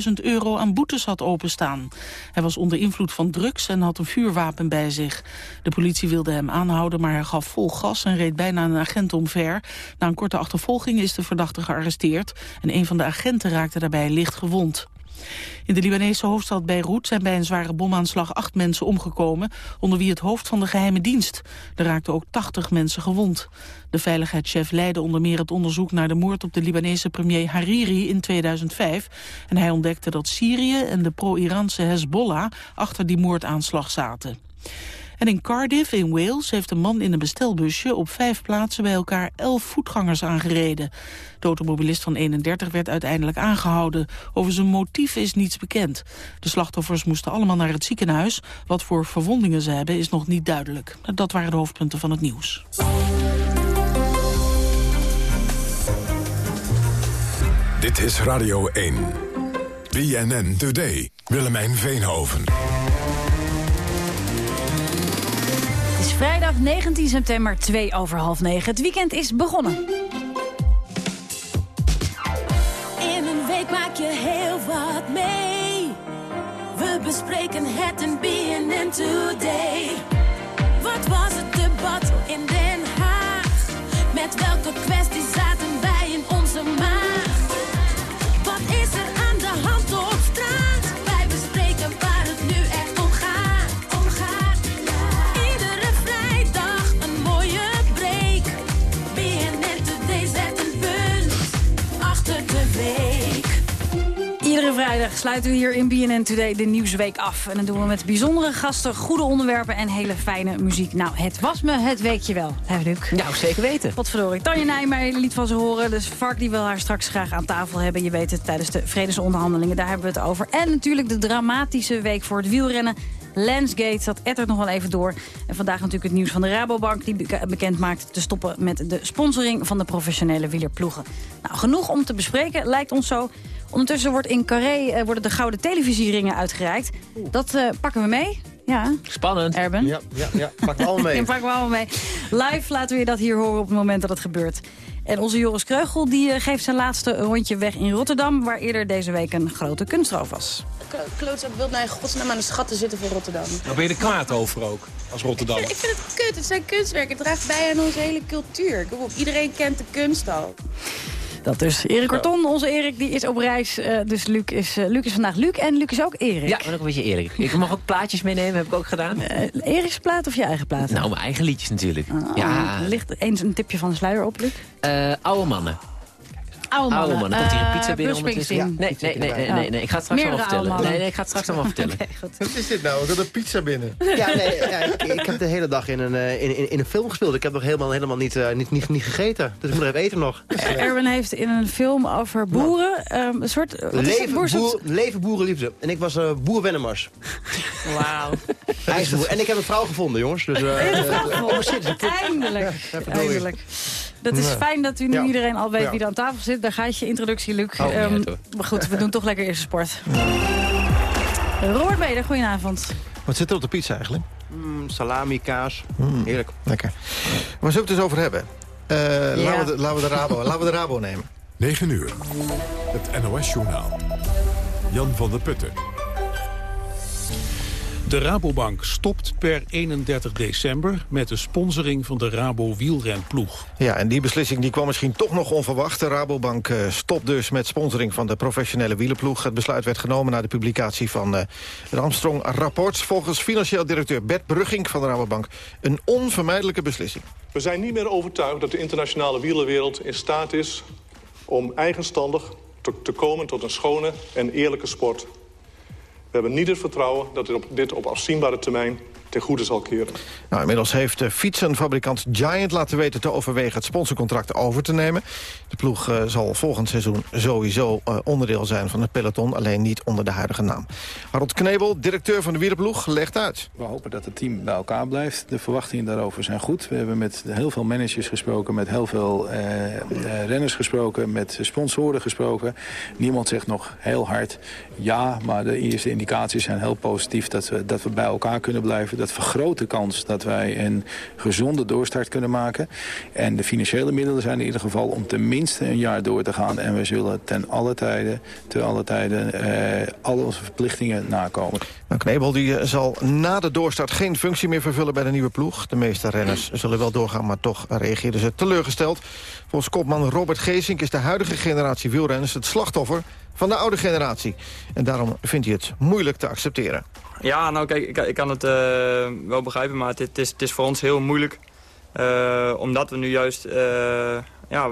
20.000 euro aan boetes had openstaan. Hij was onder invloed van drugs en had een vuurwapen bij zich. De politie wilde hem aanhouden, maar hij gaf vol gas... en reed bijna een agent omver. Na een korte achtervolging is de verdachte gearresteerd... en een van de agenten raakte daarbij licht gewond. In de Libanese hoofdstad Beirut zijn bij een zware bomaanslag acht mensen omgekomen, onder wie het hoofd van de geheime dienst. Er raakten ook 80 mensen gewond. De veiligheidschef leidde onder meer het onderzoek naar de moord op de Libanese premier Hariri in 2005. En hij ontdekte dat Syrië en de pro-Iraanse Hezbollah achter die moordaanslag zaten. En in Cardiff in Wales heeft een man in een bestelbusje op vijf plaatsen bij elkaar elf voetgangers aangereden. De automobilist van 31 werd uiteindelijk aangehouden. Over zijn motief is niets bekend. De slachtoffers moesten allemaal naar het ziekenhuis. Wat voor verwondingen ze hebben is nog niet duidelijk. Dat waren de hoofdpunten van het nieuws. Dit is Radio 1. BNN Today. Willemijn Veenhoven. Het is vrijdag 19 september, 2 over half 9. Het weekend is begonnen. In een week maak je heel wat mee. We bespreken het in BNN Today. Wat was het debat in Den Haag? Met welke kwesties Vrijdag sluiten we hier in BNN Today de Nieuwsweek af. En dat doen we met bijzondere gasten, goede onderwerpen en hele fijne muziek. Nou, het was me het weekje wel, hè Luc? Nou, zeker weten. Wat verdorie. Tanja Nijmeijer liet van ze horen. Dus Vark die wil haar straks graag aan tafel hebben. Je weet het, tijdens de vredesonderhandelingen. Daar hebben we het over. En natuurlijk de dramatische week voor het wielrennen. Lansgate, dat ettert nog wel even door. En vandaag natuurlijk het nieuws van de Rabobank... die bek- bekend maakt te stoppen met de sponsoring van de professionele wielerploegen. Nou, genoeg om te bespreken, lijkt ons zo. Ondertussen wordt in Carré eh, worden de gouden televisieringen uitgereikt. Dat eh, pakken we mee. Ja. Spannend. Erben. Ja, ja, ja. Pak me allemaal mee. Ja, pak me allemaal mee. Live laten we je dat hier horen op het moment dat het gebeurt. En onze Joris Kreugel die eh, geeft zijn laatste rondje weg in Rotterdam... waar eerder deze week een grote kunstroof was. Klootzak wil nou in godsnaam aan de schatten zitten voor Rotterdam. Dan ben je er kwaad over ook, als Rotterdam. Ik vind het kut. Het zijn kunstwerken. Het draagt bij aan onze hele cultuur. Kom op, iedereen kent de kunst al. Dat dus. Erik Korton, onze Erik, die is op reis. eh, dus Luc is, eh, Luc is vandaag Luc en Luc is ook Erik. Ja, maar ook een beetje eerlijk. Ik mag ook plaatjes meenemen, heb ik ook gedaan. Uh, Erik's plaat of je eigen plaat? Nou, mijn eigen liedjes natuurlijk. Oh, ja. Ligt eens een tipje van de sluier op, Luc? Oude mannen. Oude mannen. Oude mannen. Komt hier een pizza binnen uh, ondertussen? Ja. Nee, nee, nee, nee, nee, nee, Ik ga het straks allemaal vertellen. Nee, nee, ik ga het straks allemaal vertellen. okay, Wat is dit nou? Ik had een pizza binnen. Ja, nee, ja, ik, ik, heb de hele dag in een, uh, in, in, in, een film gespeeld. Ik heb nog helemaal, helemaal niet, uh, niet, niet, niet gegeten. Dus ik moet even eten nog. Erwin heeft in een film over boeren um, een soort... Leven, boer, leven boerenliefde. En ik was uh, boer Wennemars. Wauw. En ik heb een vrouw gevonden, jongens. Dus, uh, een vrouw gevonden? Eindelijk. Eindelijk. Dat is fijn dat u nu ja. iedereen al weet ja. wie er aan tafel zit. Daar gaat je introductie, Luc. Oh, um, maar goed, we doen toch lekker eerst sport. Robert Meder, goedenavond. Wat zit er op de pizza eigenlijk? Mm, salami, kaas. Mm. Heerlijk. Lekker. Waar zullen we het dus over hebben? Uh, ja. laten, we de, laten, we de Rabo, laten we de Rabo nemen. 9 uur. Het NOS-journaal. Jan van der Putten. De Rabobank stopt per 31 december met de sponsoring van de Rabo wielrenploeg. Ja, en die beslissing die kwam misschien toch nog onverwacht. De Rabobank uh, stopt dus met sponsoring van de professionele wielerploeg. Het besluit werd genomen na de publicatie van uh, het Armstrong-rapport. Volgens financieel directeur Bert Brugging van de Rabobank een onvermijdelijke beslissing. We zijn niet meer overtuigd dat de internationale wielerwereld in staat is om eigenstandig te, te komen tot een schone en eerlijke sport. We hebben niet het vertrouwen dat dit op, afzienbare termijn ten goede zal keren. Nou, inmiddels heeft de fietsenfabrikant Giant laten weten te overwegen het sponsorcontract over te nemen. De ploeg uh, zal volgend seizoen sowieso uh, onderdeel zijn van het peloton, alleen niet onder de huidige naam. Harold Knebel, directeur van de wielerploeg, legt uit. We hopen dat het team bij elkaar blijft. De verwachtingen daarover zijn goed. We hebben met heel veel managers gesproken, met heel veel uh, renners gesproken, met sponsoren gesproken. Niemand zegt nog heel hard ja, maar de eerste indicaties zijn heel positief dat we, dat we bij elkaar kunnen blijven dat vergroot de kans dat wij een gezonde doorstart kunnen maken. En de financiële middelen zijn in ieder geval om tenminste een jaar door te gaan. En we zullen ten alle tijden, ten alle tijden uh, alle onze verplichtingen nakomen. Nou, Knebel die zal na de doorstart geen functie meer vervullen bij de nieuwe ploeg. De meeste renners zullen wel doorgaan, maar toch reageerden ze teleurgesteld. Volgens kopman Robert Geesink is de huidige generatie wielrenners het slachtoffer van de oude generatie. En daarom vindt hij het moeilijk te accepteren. Ja, nou kijk, ik, ik kan het uh, wel begrijpen, maar het, is, het is voor ons heel moeilijk. Uh, omdat we nu juist... Uh, ja,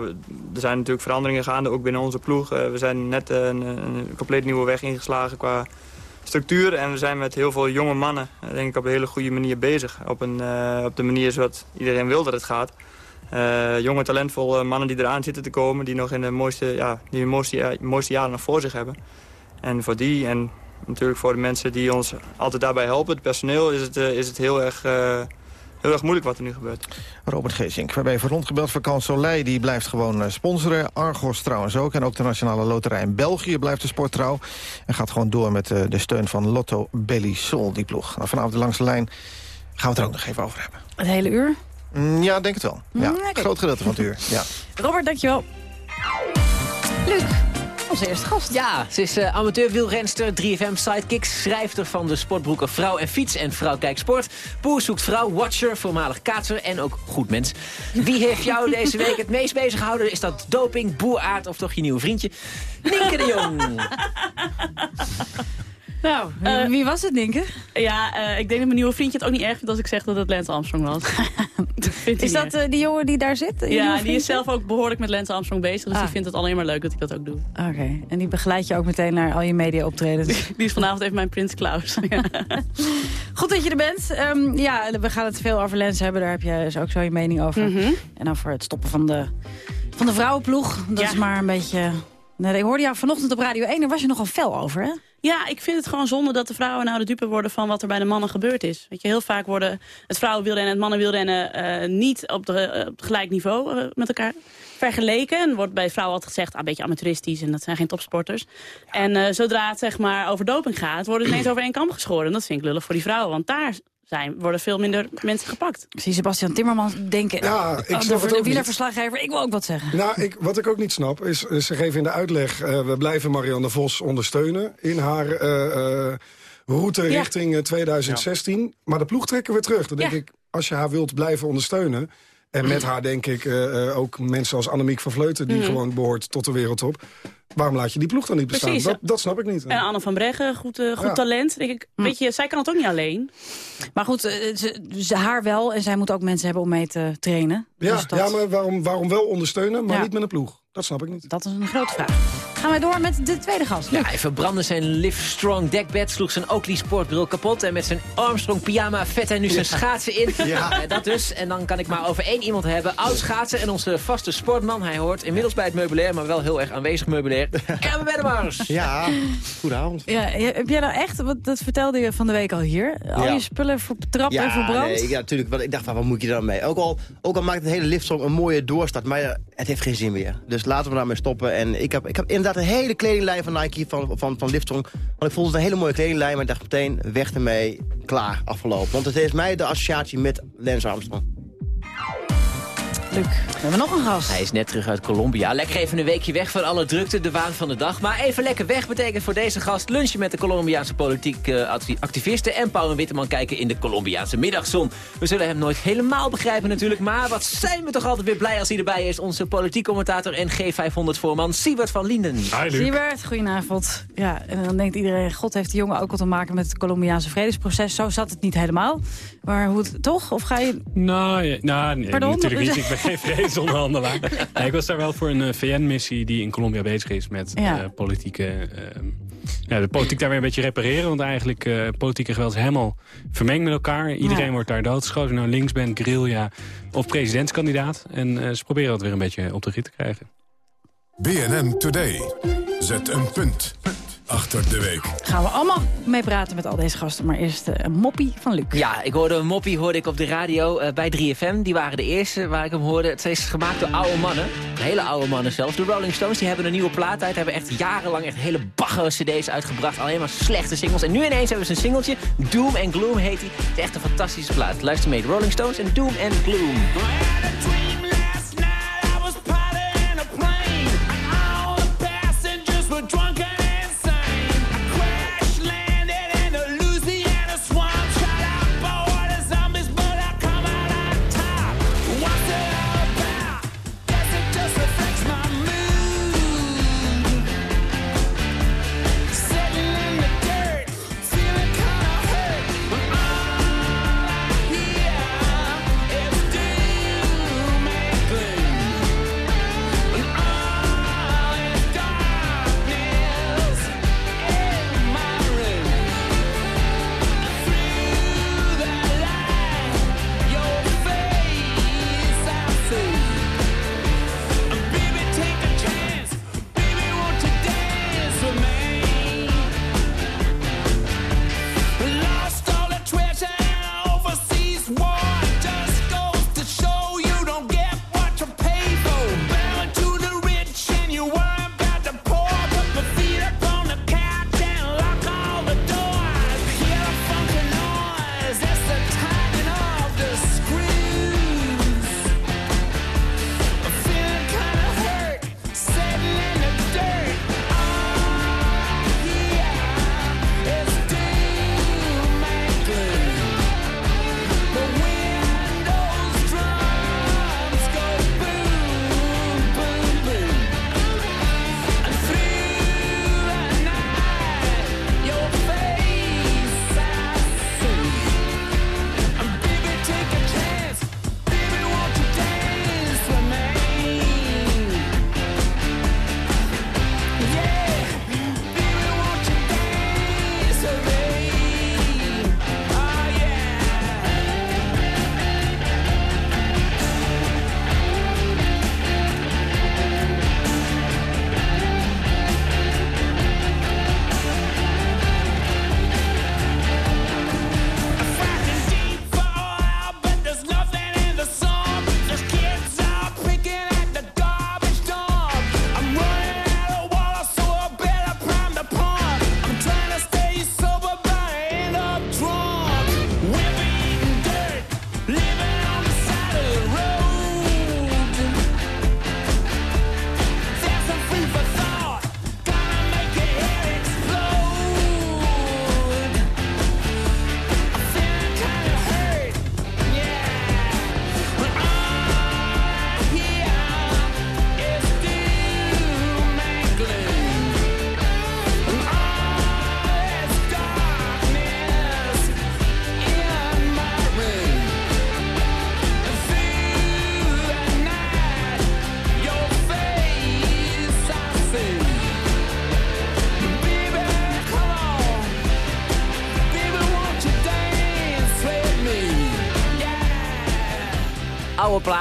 er zijn natuurlijk veranderingen gaande, ook binnen onze ploeg. we zijn net een, een, compleet nieuwe weg ingeslagen qua structuur. En we zijn met heel veel jonge mannen, denk ik, op een hele goede manier bezig. Op, een, op de manier zoals iedereen wil dat het gaat. Jonge, talentvolle mannen die eraan zitten te komen... die nog in de mooiste, ja, die de mooiste, mooiste jaren nog voor zich hebben. En voor die en natuurlijk voor de mensen die ons altijd daarbij helpen, het personeel, is het, uh, is het heel, erg, uh, heel erg moeilijk wat er nu gebeurt. Robert Geesink, waarbij voor rondgebeld vakant Soleil, die blijft gewoon sponsoren. Argos trouwens ook. En ook de Nationale Loterij in België blijft de sport trouw. En gaat gewoon door met de steun van Lotto Belisol, die ploeg. Nou, vanavond langs de lijn gaan we het er ook nog even over hebben. Het hele uur? Mm, ja, denk het wel. Ja, mm, okay. Groot gedeelte van het uur. Ja. Robert, dankjewel. Luc. Onze eerste gast. Ja, ze is uh, amateur wielrenster, 3FM sidekick, schrijfster van de sportbroeken Vrouw en Fiets en Vrouw Kijk Sport. Boer zoekt vrouw, watcher, voormalig kaatser en ook goed mens. Wie heeft jou deze week het meest bezig gehouden? Is dat doping, boeraard of toch je nieuwe vriendje? Nienke de Jong. Nou, uh, wie was het, Nienke? Ja, uh, ik denk dat mijn nieuwe vriendje het ook niet erg vindt als ik zeg dat het Lance Armstrong was. is dat uh, die jongen die daar zit? Ja, die is zelf ook behoorlijk met Lance Armstrong bezig. Dus ah. die vindt het alleen maar leuk dat ik dat ook doe. Oké, okay. en die begeleidt je ook meteen naar al je media optredens? die is vanavond even mijn prins Klaus. Goed dat je er bent. Um, ja, we gaan het veel over Lance hebben. Daar heb je dus ook zo je mening over. Mm -hmm. En over het stoppen van de, van de vrouwenploeg. Dat ja. is maar een beetje... Nee, ik hoorde jou vanochtend op Radio 1, daar was je nogal fel over, hè? Ja, ik vind het gewoon zonde dat de vrouwen nou de dupe worden van wat er bij de mannen gebeurd is. Weet je, heel vaak worden het vrouwenwielrennen en het mannenwielrennen uh, niet op, de, op gelijk niveau uh, met elkaar vergeleken. En wordt bij vrouwen altijd gezegd, ah, een beetje amateuristisch en dat zijn geen topsporters. En uh, zodra het zeg maar over doping gaat, worden ze ineens over één kam geschoren. En dat vind ik lullig voor die vrouwen, want daar zijn, worden veel minder mensen gepakt. Ik zie Sebastian Timmermans denken, ja, ik oh, snap de, het ook wielerverslaggever, ik wil ook wat zeggen. Nou, ik, wat ik ook niet snap, is, is ze geven in de uitleg... Uh, we blijven Marianne Vos ondersteunen in haar uh, uh, route ja. richting 2016. Ja. Maar de ploeg trekken we terug. Dan denk ik, als je haar wilt blijven ondersteunen... En met haar denk ik uh, uh, ook mensen als Annemiek van Vleuten... die mm. gewoon behoort tot de wereldtop. Waarom laat je die ploeg dan niet bestaan? Precies, dat, dat, snap ik niet. En Anne van Breggen, goed, uh, goed ja. talent. Denk ik, weet je, zij kan het ook niet alleen. Maar goed, ze, ze, haar wel. En zij moet ook mensen hebben om mee te trainen. Ja, dus dat... ja maar waarom, waarom wel ondersteunen, maar ja. niet met een ploeg? Dat snap ik niet. Dat is een grote vraag. Gaan wij door met de tweede gast. Ja, hij verbrandde zijn Livestrong dekbed, sloeg zijn Oakley sportbril kapot... en met zijn Armstrong pyjama vet hij nu zijn ja. schaatsen in. Ja. Dat dus. En dan kan ik maar over één iemand hebben. Oud schaatsen en onze vaste sportman. Hij hoort inmiddels bij het meubilair, maar wel heel erg aanwezig meubilair. Erben Wennemars. Ja, goedenavond. Ja, heb jij nou echt, wat, dat vertelde je van de week al hier... al ja. je spullen vertrapt ja, en verbrand? Nee, ja, natuurlijk. Want ik dacht, van, wat moet je dan mee? Ook al, ook al maakt het hele Livestrong een mooie doorstart, maar het heeft geen zin meer. Dus laten we daarmee stoppen. En ik heb, ik heb inderdaad een hele kledinglijn van Nike, van, van, van Livestrong. Want ik vond het een hele mooie kledinglijn, maar ik dacht meteen, weg ermee, klaar, afgelopen. Want het heeft mij de associatie met Lance Armstrong. Luc, we hebben nog een gast. Hij is net terug uit Colombia. Lekker even een weekje weg van alle drukte, de waan van de dag. Maar even lekker weg betekent voor deze gast lunchen met de Colombiaanse politiek uh, activisten... en Paul en Witteman kijken in de Colombiaanse middagzon. We zullen hem nooit helemaal begrijpen natuurlijk... maar wat zijn we toch altijd weer blij als hij erbij is. Onze politiek commentator en G500-voorman Siebert van Linden. Hi, Siebert, goedenavond. Ja, en dan denkt iedereen, god heeft die jongen ook wat te maken met het Colombiaanse vredesproces. Zo zat het niet helemaal. Maar hoe het, toch? Of ga je... Nou, ja, nou nee, Pardon? natuurlijk niet. Ik ben geen vredesonderhandelaar. nee, ik was daar wel voor een uh, VN-missie die in Colombia bezig is met ja. uh, politieke... Uh, ja, de politiek daar weer een beetje repareren. Want eigenlijk uh, politiek en geweld is helemaal vermengd met elkaar. Iedereen ja. wordt daar doodgeschoten. Nou links bent, guerrilla of presidentskandidaat. En ze proberen dat weer een beetje op de rit te krijgen. BNN Today. Zet een punt achter de week. Gaan we allemaal mee praten met al deze gasten. Maar eerst uh, een moppie van Luc. Ja, ik hoorde een moppie hoorde ik op de radio uh, bij 3FM. Die waren de eerste waar ik hem hoorde. Het is gemaakt door oude mannen. Hele oude mannen zelfs. De Rolling Stones die hebben een nieuwe plaat uit. Hebben echt jarenlang echt hele bagger cd's uitgebracht. Alleen maar slechte singles. En nu ineens hebben ze een singeltje. Doom and Gloom heet hij. Het is echt een fantastische plaat. Luister mee. Rolling Stones en Doom and Gloom.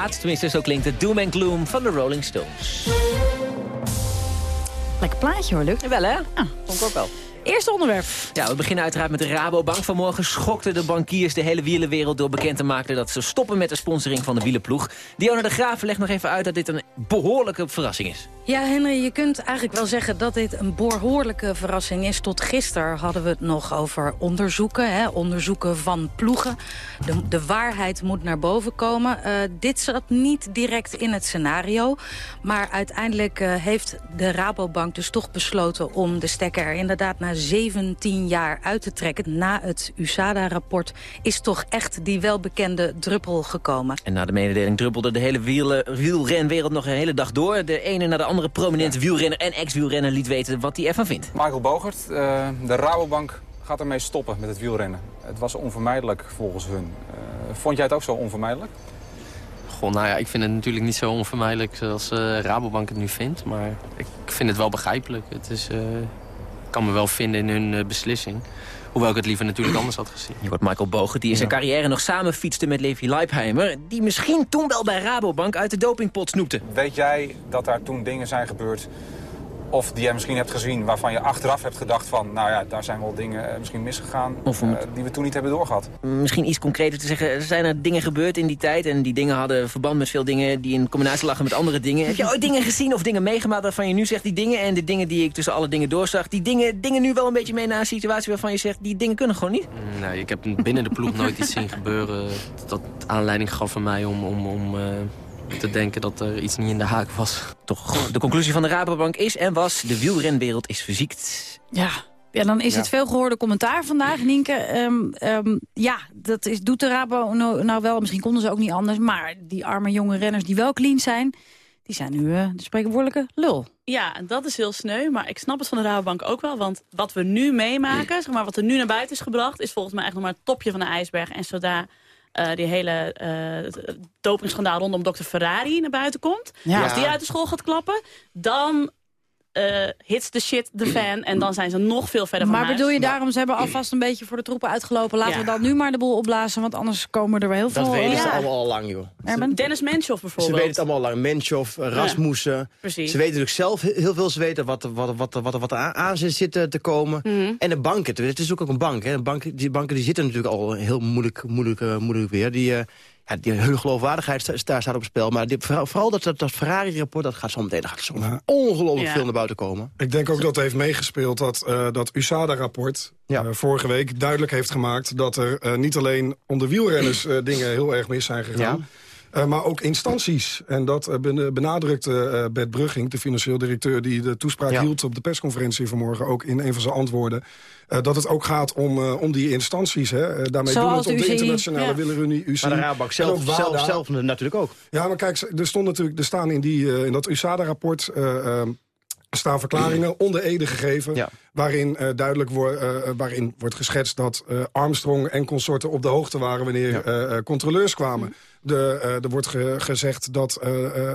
Oude plaat. Tenminste, zo klinkt het Doom and Gloom van de Rolling Stones. Lekker plaatje hoor, Luc. Wel hè? Ja, vond ik ook wel. Eerste onderwerp. Ja, we beginnen uiteraard met de Rabobank. Vanmorgen schokten de bankiers de hele wielenwereld door bekend te maken... dat ze stoppen met de sponsoring van de wielenploeg. Dionne de Graaf legt nog even uit dat dit een behoorlijke verrassing is. Ja, Henry, je kunt eigenlijk wel zeggen dat dit een behoorlijke verrassing is. Tot gisteren hadden we het nog over onderzoeken, hè, onderzoeken van ploegen. De, de waarheid moet naar boven komen. Uh, dit zat niet direct in het scenario. Maar uiteindelijk uh, heeft de Rabobank dus toch besloten om de stekker er inderdaad na 17 jaar uit te trekken. Na het USADA-rapport is toch echt die welbekende druppel gekomen. En na de mededeling druppelde de hele wielen, wielrenwereld nog een hele dag door. De ene na de andere prominente wielrenner en ex-wielrenner liet weten wat hij ervan vindt. Michael Bogert, uh, de Rabobank gaat ermee stoppen met het wielrennen. Het was onvermijdelijk volgens hun. Uh, vond jij het ook zo onvermijdelijk? Goh, nou ja, ik vind het natuurlijk niet zo onvermijdelijk zoals uh, Rabobank het nu vindt. Maar ik vind het wel begrijpelijk. Het is, kan me wel vinden in hun beslissing. Hoewel ik het liever natuurlijk anders had gezien. Je wordt Michael Bogen, die in zijn carrière nog samen fietste met Levi Leipheimer... die misschien toen wel bij Rabobank uit de dopingpot snoepte. Weet jij dat daar toen dingen zijn gebeurd of die jij misschien hebt gezien waarvan je achteraf hebt gedacht van... nou ja, daar zijn wel dingen misschien misgegaan of, uh, die we toen niet hebben doorgehad. Misschien iets concreter te zeggen. Zijn er dingen gebeurd in die tijd en die dingen hadden verband met veel dingen... die in combinatie lagen met andere dingen? Heb je ooit dingen gezien of dingen meegemaakt waarvan je nu zegt... die dingen en de dingen die ik tussen alle dingen doorzag... die dingen, dingen nu wel een beetje mee naar een situatie waarvan je zegt... die dingen kunnen gewoon niet? Nee, ik heb binnen de ploeg nooit iets zien gebeuren... dat aanleiding gaf van mij om... om, om uh te denken dat er iets niet in de haak was. Toch, de conclusie van de Rabobank is en was... de wielrenwereld is verziekt. Ja, ja, dan is het veel gehoorde commentaar vandaag, Nienke. Um, um, ja, dat is, doet de Rabo nou, nou, wel. Misschien konden ze ook niet anders. Maar die arme jonge renners die wel clean zijn... die zijn nu uh, de spreekwoordelijke lul. Ja, dat is heel sneu. Maar ik snap het van de Rabobank ook wel. Want wat we nu meemaken, zeg maar, wat er nu naar buiten is gebracht... is volgens mij echt nog maar het topje van de ijsberg. En zodra uh, die hele uh, dopingschandaal rondom Dr. Ferrari naar buiten komt. Ja. Als die uit de school gaat klappen, dan uh, hits the shit the fan. En dan zijn ze nog veel verder van Maar bedoel je daarom, ze hebben alvast een beetje voor de troepen uitgelopen. Laten we dan nu maar de boel opblazen, want anders komen er wel heel dat veel... Dat weten ze allemaal al lang, joh. Erben? Dennis Menchoff bijvoorbeeld. Ze weten het allemaal al lang. Menchoff, Rasmussen. Precies. Ze weten natuurlijk zelf heel veel. Ze weten wat, wat, wat, wat, wat er aan zit te komen. Mhm. En de banken. Het is ook een bank. Hè. Bank, die banken die zitten natuurlijk al heel moeilijk, moeilijk, uh, moeilijk weer. Die... Uh, ja, die, hun geloofwaardigheid daar staat op spel. Maar dit, vooral dat, dat, dat Ferrari-rapport, dat gaat zo meteen gaat zo ja. ongelooflijk ja. veel naar buiten komen. Ik denk ook dat heeft meegespeeld dat uh, dat USADA-rapport ja. uh, vorige week duidelijk heeft gemaakt... dat er uh, niet alleen onder wielrenners dingen heel erg mis zijn gegaan... Uh, maar ook instanties. En dat uh, benadrukte uh, Bert Brugging, de financieel directeur... die de toespraak ja. hield op de persconferentie vanmorgen... ook in een van zijn antwoorden. dat het ook gaat om, om die instanties. Hè. daarmee Zoals doen we het op de internationale ja. willerunie UCI. Maar de zelf, zelf, zelf, natuurlijk ook. Ja, maar kijk, er, stond natuurlijk, er staan in, die, in dat USADA-rapport... staan verklaringen onder Ede gegeven... Ja. waarin, uh, duidelijk wo uh, waarin wordt geschetst dat uh, Armstrong en consorten op de hoogte waren... wanneer ja. controleurs kwamen. De, er wordt ge gezegd dat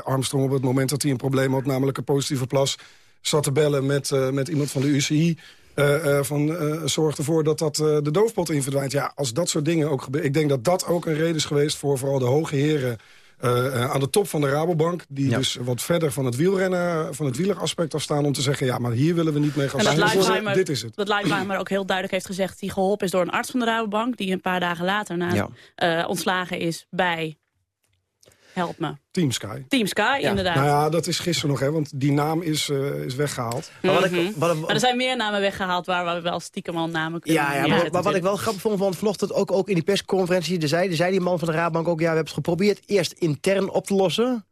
Armstrong op het moment dat hij een probleem had... namelijk een positieve plas, zat te bellen met, met iemand van de UCI... van zorg ervoor dat dat de doofpot in verdwijnt. Ja, als dat soort dingen ook gebeuren... Ik denk dat dat ook een reden is geweest voor vooral de hoge heren... Uh, uh, aan de top van de Rabobank, die ja. dus wat verder van het wielrennen, van het wieleraspect afstaan om te zeggen, ja, maar hier willen we niet mee gaan en zijn. Dat dus dit is het. Dat Leipheimer ook heel duidelijk heeft gezegd, die geholpen is door een arts van de Rabobank, die een paar dagen later na ja. uh, ontslagen is bij Help me. Team Sky. Team Sky, ja. inderdaad. Nou ja, dat is gisteren nog, hè, want die naam is, uh, is weggehaald. Mm -hmm. maar, wat ik, wat, maar er zijn meer namen weggehaald waar we wel stiekem al namen kunnen Ja, ja maar, maar wat ik wel grappig vond, want vanochtend ook, ook in die persconferentie... Er zei, zei die man van de Raadbank ook, ja, we hebben het geprobeerd eerst intern op te lossen...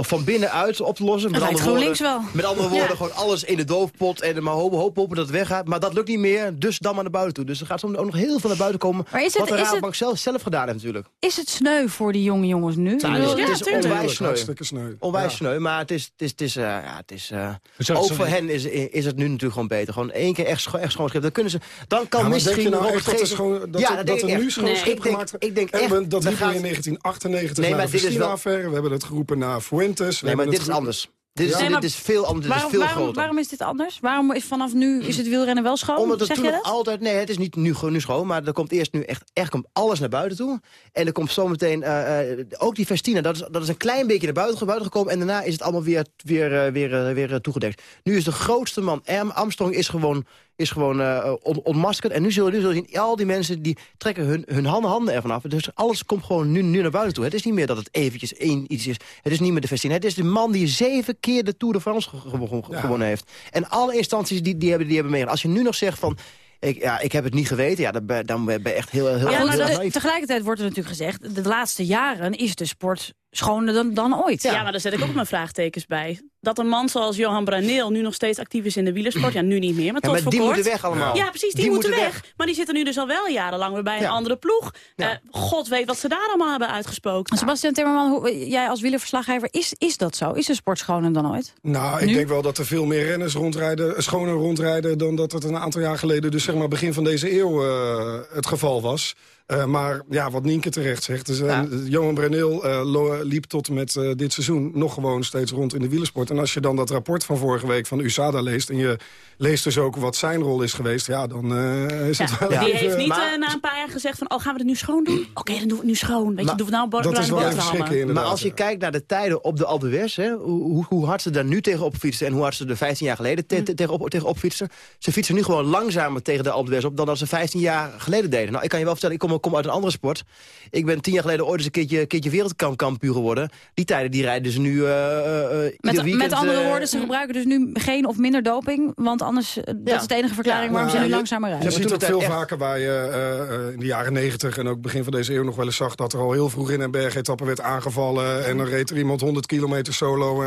Of van binnenuit op te lossen. Met andere woorden, wel. Met andere woorden, ja. gewoon alles in de doofpot. En maar hopen, hopen, hopen dat het weggaat. Maar dat lukt niet meer, dus dan maar naar buiten toe. Dus er gaat soms ook nog heel veel naar buiten komen. Maar is het, wat de is Raadbank het, zelf, zelf gedaan heeft natuurlijk. Is het sneu voor die jonge jongens nu? Ja, het is, het is onwijs sneu. sneu. Onwijs ja. sneu, maar het is... Het is, het is, uh, ja, het is uh, ook voor hen is, is het nu natuurlijk gewoon beter. Gewoon één keer echt, echt schoon schip. Dan kunnen ze... Dan kan misschien... Nou echt dat, schoon, dat, ja, dat er nu schoon schip gemaakt Ik denk echt... Dat we in 1998 na de Vestina-affaire. We hebben het geroepen na Fuentes. Nee, maar dit is anders. Dit is, dit is veel, anders, Waarom, veel waarom, groter. waarom is dit anders? Waarom is vanaf nu is het wielrennen wel schoon? Omdat toen dat? altijd... Nee, het is niet nu, nu schoon, maar er komt eerst nu echt, echt komt alles naar buiten toe. En er komt zometeen eh, eh, ook die Festina, dat is, dat is een klein beetje naar buiten, buiten gekomen. En daarna is het allemaal weer, weer, eh, weer, weer toegedekt. Nu is de grootste man, Armstrong, is gewoon, is gewoon eh, on, onmaskerd. En nu zullen, nu zullen we zien, al die mensen die trekken hun, hun handen, handen ervan af. Dus alles komt gewoon nu, nu naar buiten toe. Het is niet meer dat het eventjes één iets is. Het is niet meer de Festina. Het is de man die zeven keer de Tour de France ge- ge- ge- gewonnen heeft. En alle instanties die, die hebben, die hebben meegedaan. Als je nu nog zegt van... Ik, ja, ik heb het niet geweten. Ja, dan ben, dan ben je echt heel, heel, Ja, heel, maar heel de- naïef. tegelijkertijd wordt er natuurlijk gezegd... de laatste jaren is de sport schoner dan, dan ooit. Ja. maar daar zet ik ook mijn vraagtekens bij. Dat een man zoals Johan Braneel nu nog steeds actief is in de wielersport. Ja, nu niet meer, maar Ja, tot maar voor die kort. moeten weg allemaal. Ja, precies, die, Die moeten moeten weg. Maar die zitten nu dus al wel jarenlang weer bij een Ja. andere ploeg. Eh, God weet wat ze daar allemaal hebben uitgesproken. Sebastian Timmerman, hoe, jij als wielerverslaggever, is, is dat zo? Is de sport schoner dan ooit? Nou, ik Nu? denk wel dat er veel meer renners rondrijden, eh, schoner rondrijden... dan dat het een aantal jaar geleden, dus zeg maar begin van deze eeuw, eh, het geval was. Eh, maar ja, wat Nienke terecht zegt. Dus, eh, Johan Bruneel eh, liep tot en met eh, dit seizoen nog gewoon steeds rond in de wielersport. En als je dan dat rapport van vorige week van USADA leest... en je leest dus ook wat zijn rol is geweest... ja, dan eh, is het wel die even- heeft niet na een paar jaar gezegd van... oh, gaan we het nu schoon doen? Oké, dan doen we het nu schoon. Weet je, doen we nou bo- bruine boterhammen. Maar als je kijkt naar de tijden op de Alpe d'Huez... hè, hoe, hoe- hoe hard ze daar nu tegenop fietsen... en hoe hard ze er 15 jaar geleden te, te- tegenop, tegenop fietsen... ze fietsen nu gewoon langzamer tegen de Alpe d'Huez op... dan dat ze 15 jaar geleden deden. Nou, ik kan je wel vertellen, ik kom, kom uit een andere sport. Ik ben tien jaar geleden ooit eens een keertje, keertje wereldkampioen geworden. Die tijden die rijden ze nu eh, eh, ieder Met, weekend... met andere eh, woorden, ze gebruiken dus nu geen of minder doping. Want anders, eh, dat is de enige verklaring waarom ze nu langzamer rijden. Je ziet ook veel vaker waar je eh, eh, in de jaren negentig en ook begin van deze eeuw nog wel eens zag... dat er al heel vroeg in een bergetappe werd aangevallen... en dan reed er iemand 100 kilometer solo.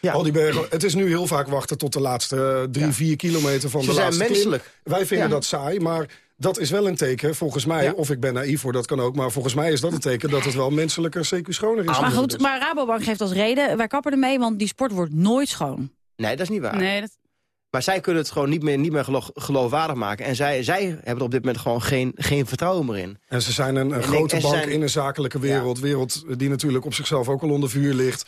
eh, Al die bergen. Het is nu heel vaak wachten tot de laatste eh, drie, vier kilometer van Ze de zijn laatste klim. menselijk. Wij vinden Ja. dat saai, maar... Dat is wel een teken, volgens mij, of ik ben naïef voor, dat kan ook... maar volgens mij is dat een teken dat het wel menselijker, CQ schoner is. maar goed, maar Rabobank geeft als reden, wij kappen ermee, want die sport wordt nooit schoon. Nee, dat is niet waar. Nee, dat... Maar zij kunnen het gewoon niet meer, niet meer gelo- geloofwaardig maken. En zij, zij hebben er op dit moment gewoon geen, geen vertrouwen meer in. En ze zijn een, grote bank zijn- in een zakelijke wereld. wereld die natuurlijk op zichzelf ook al onder vuur ligt.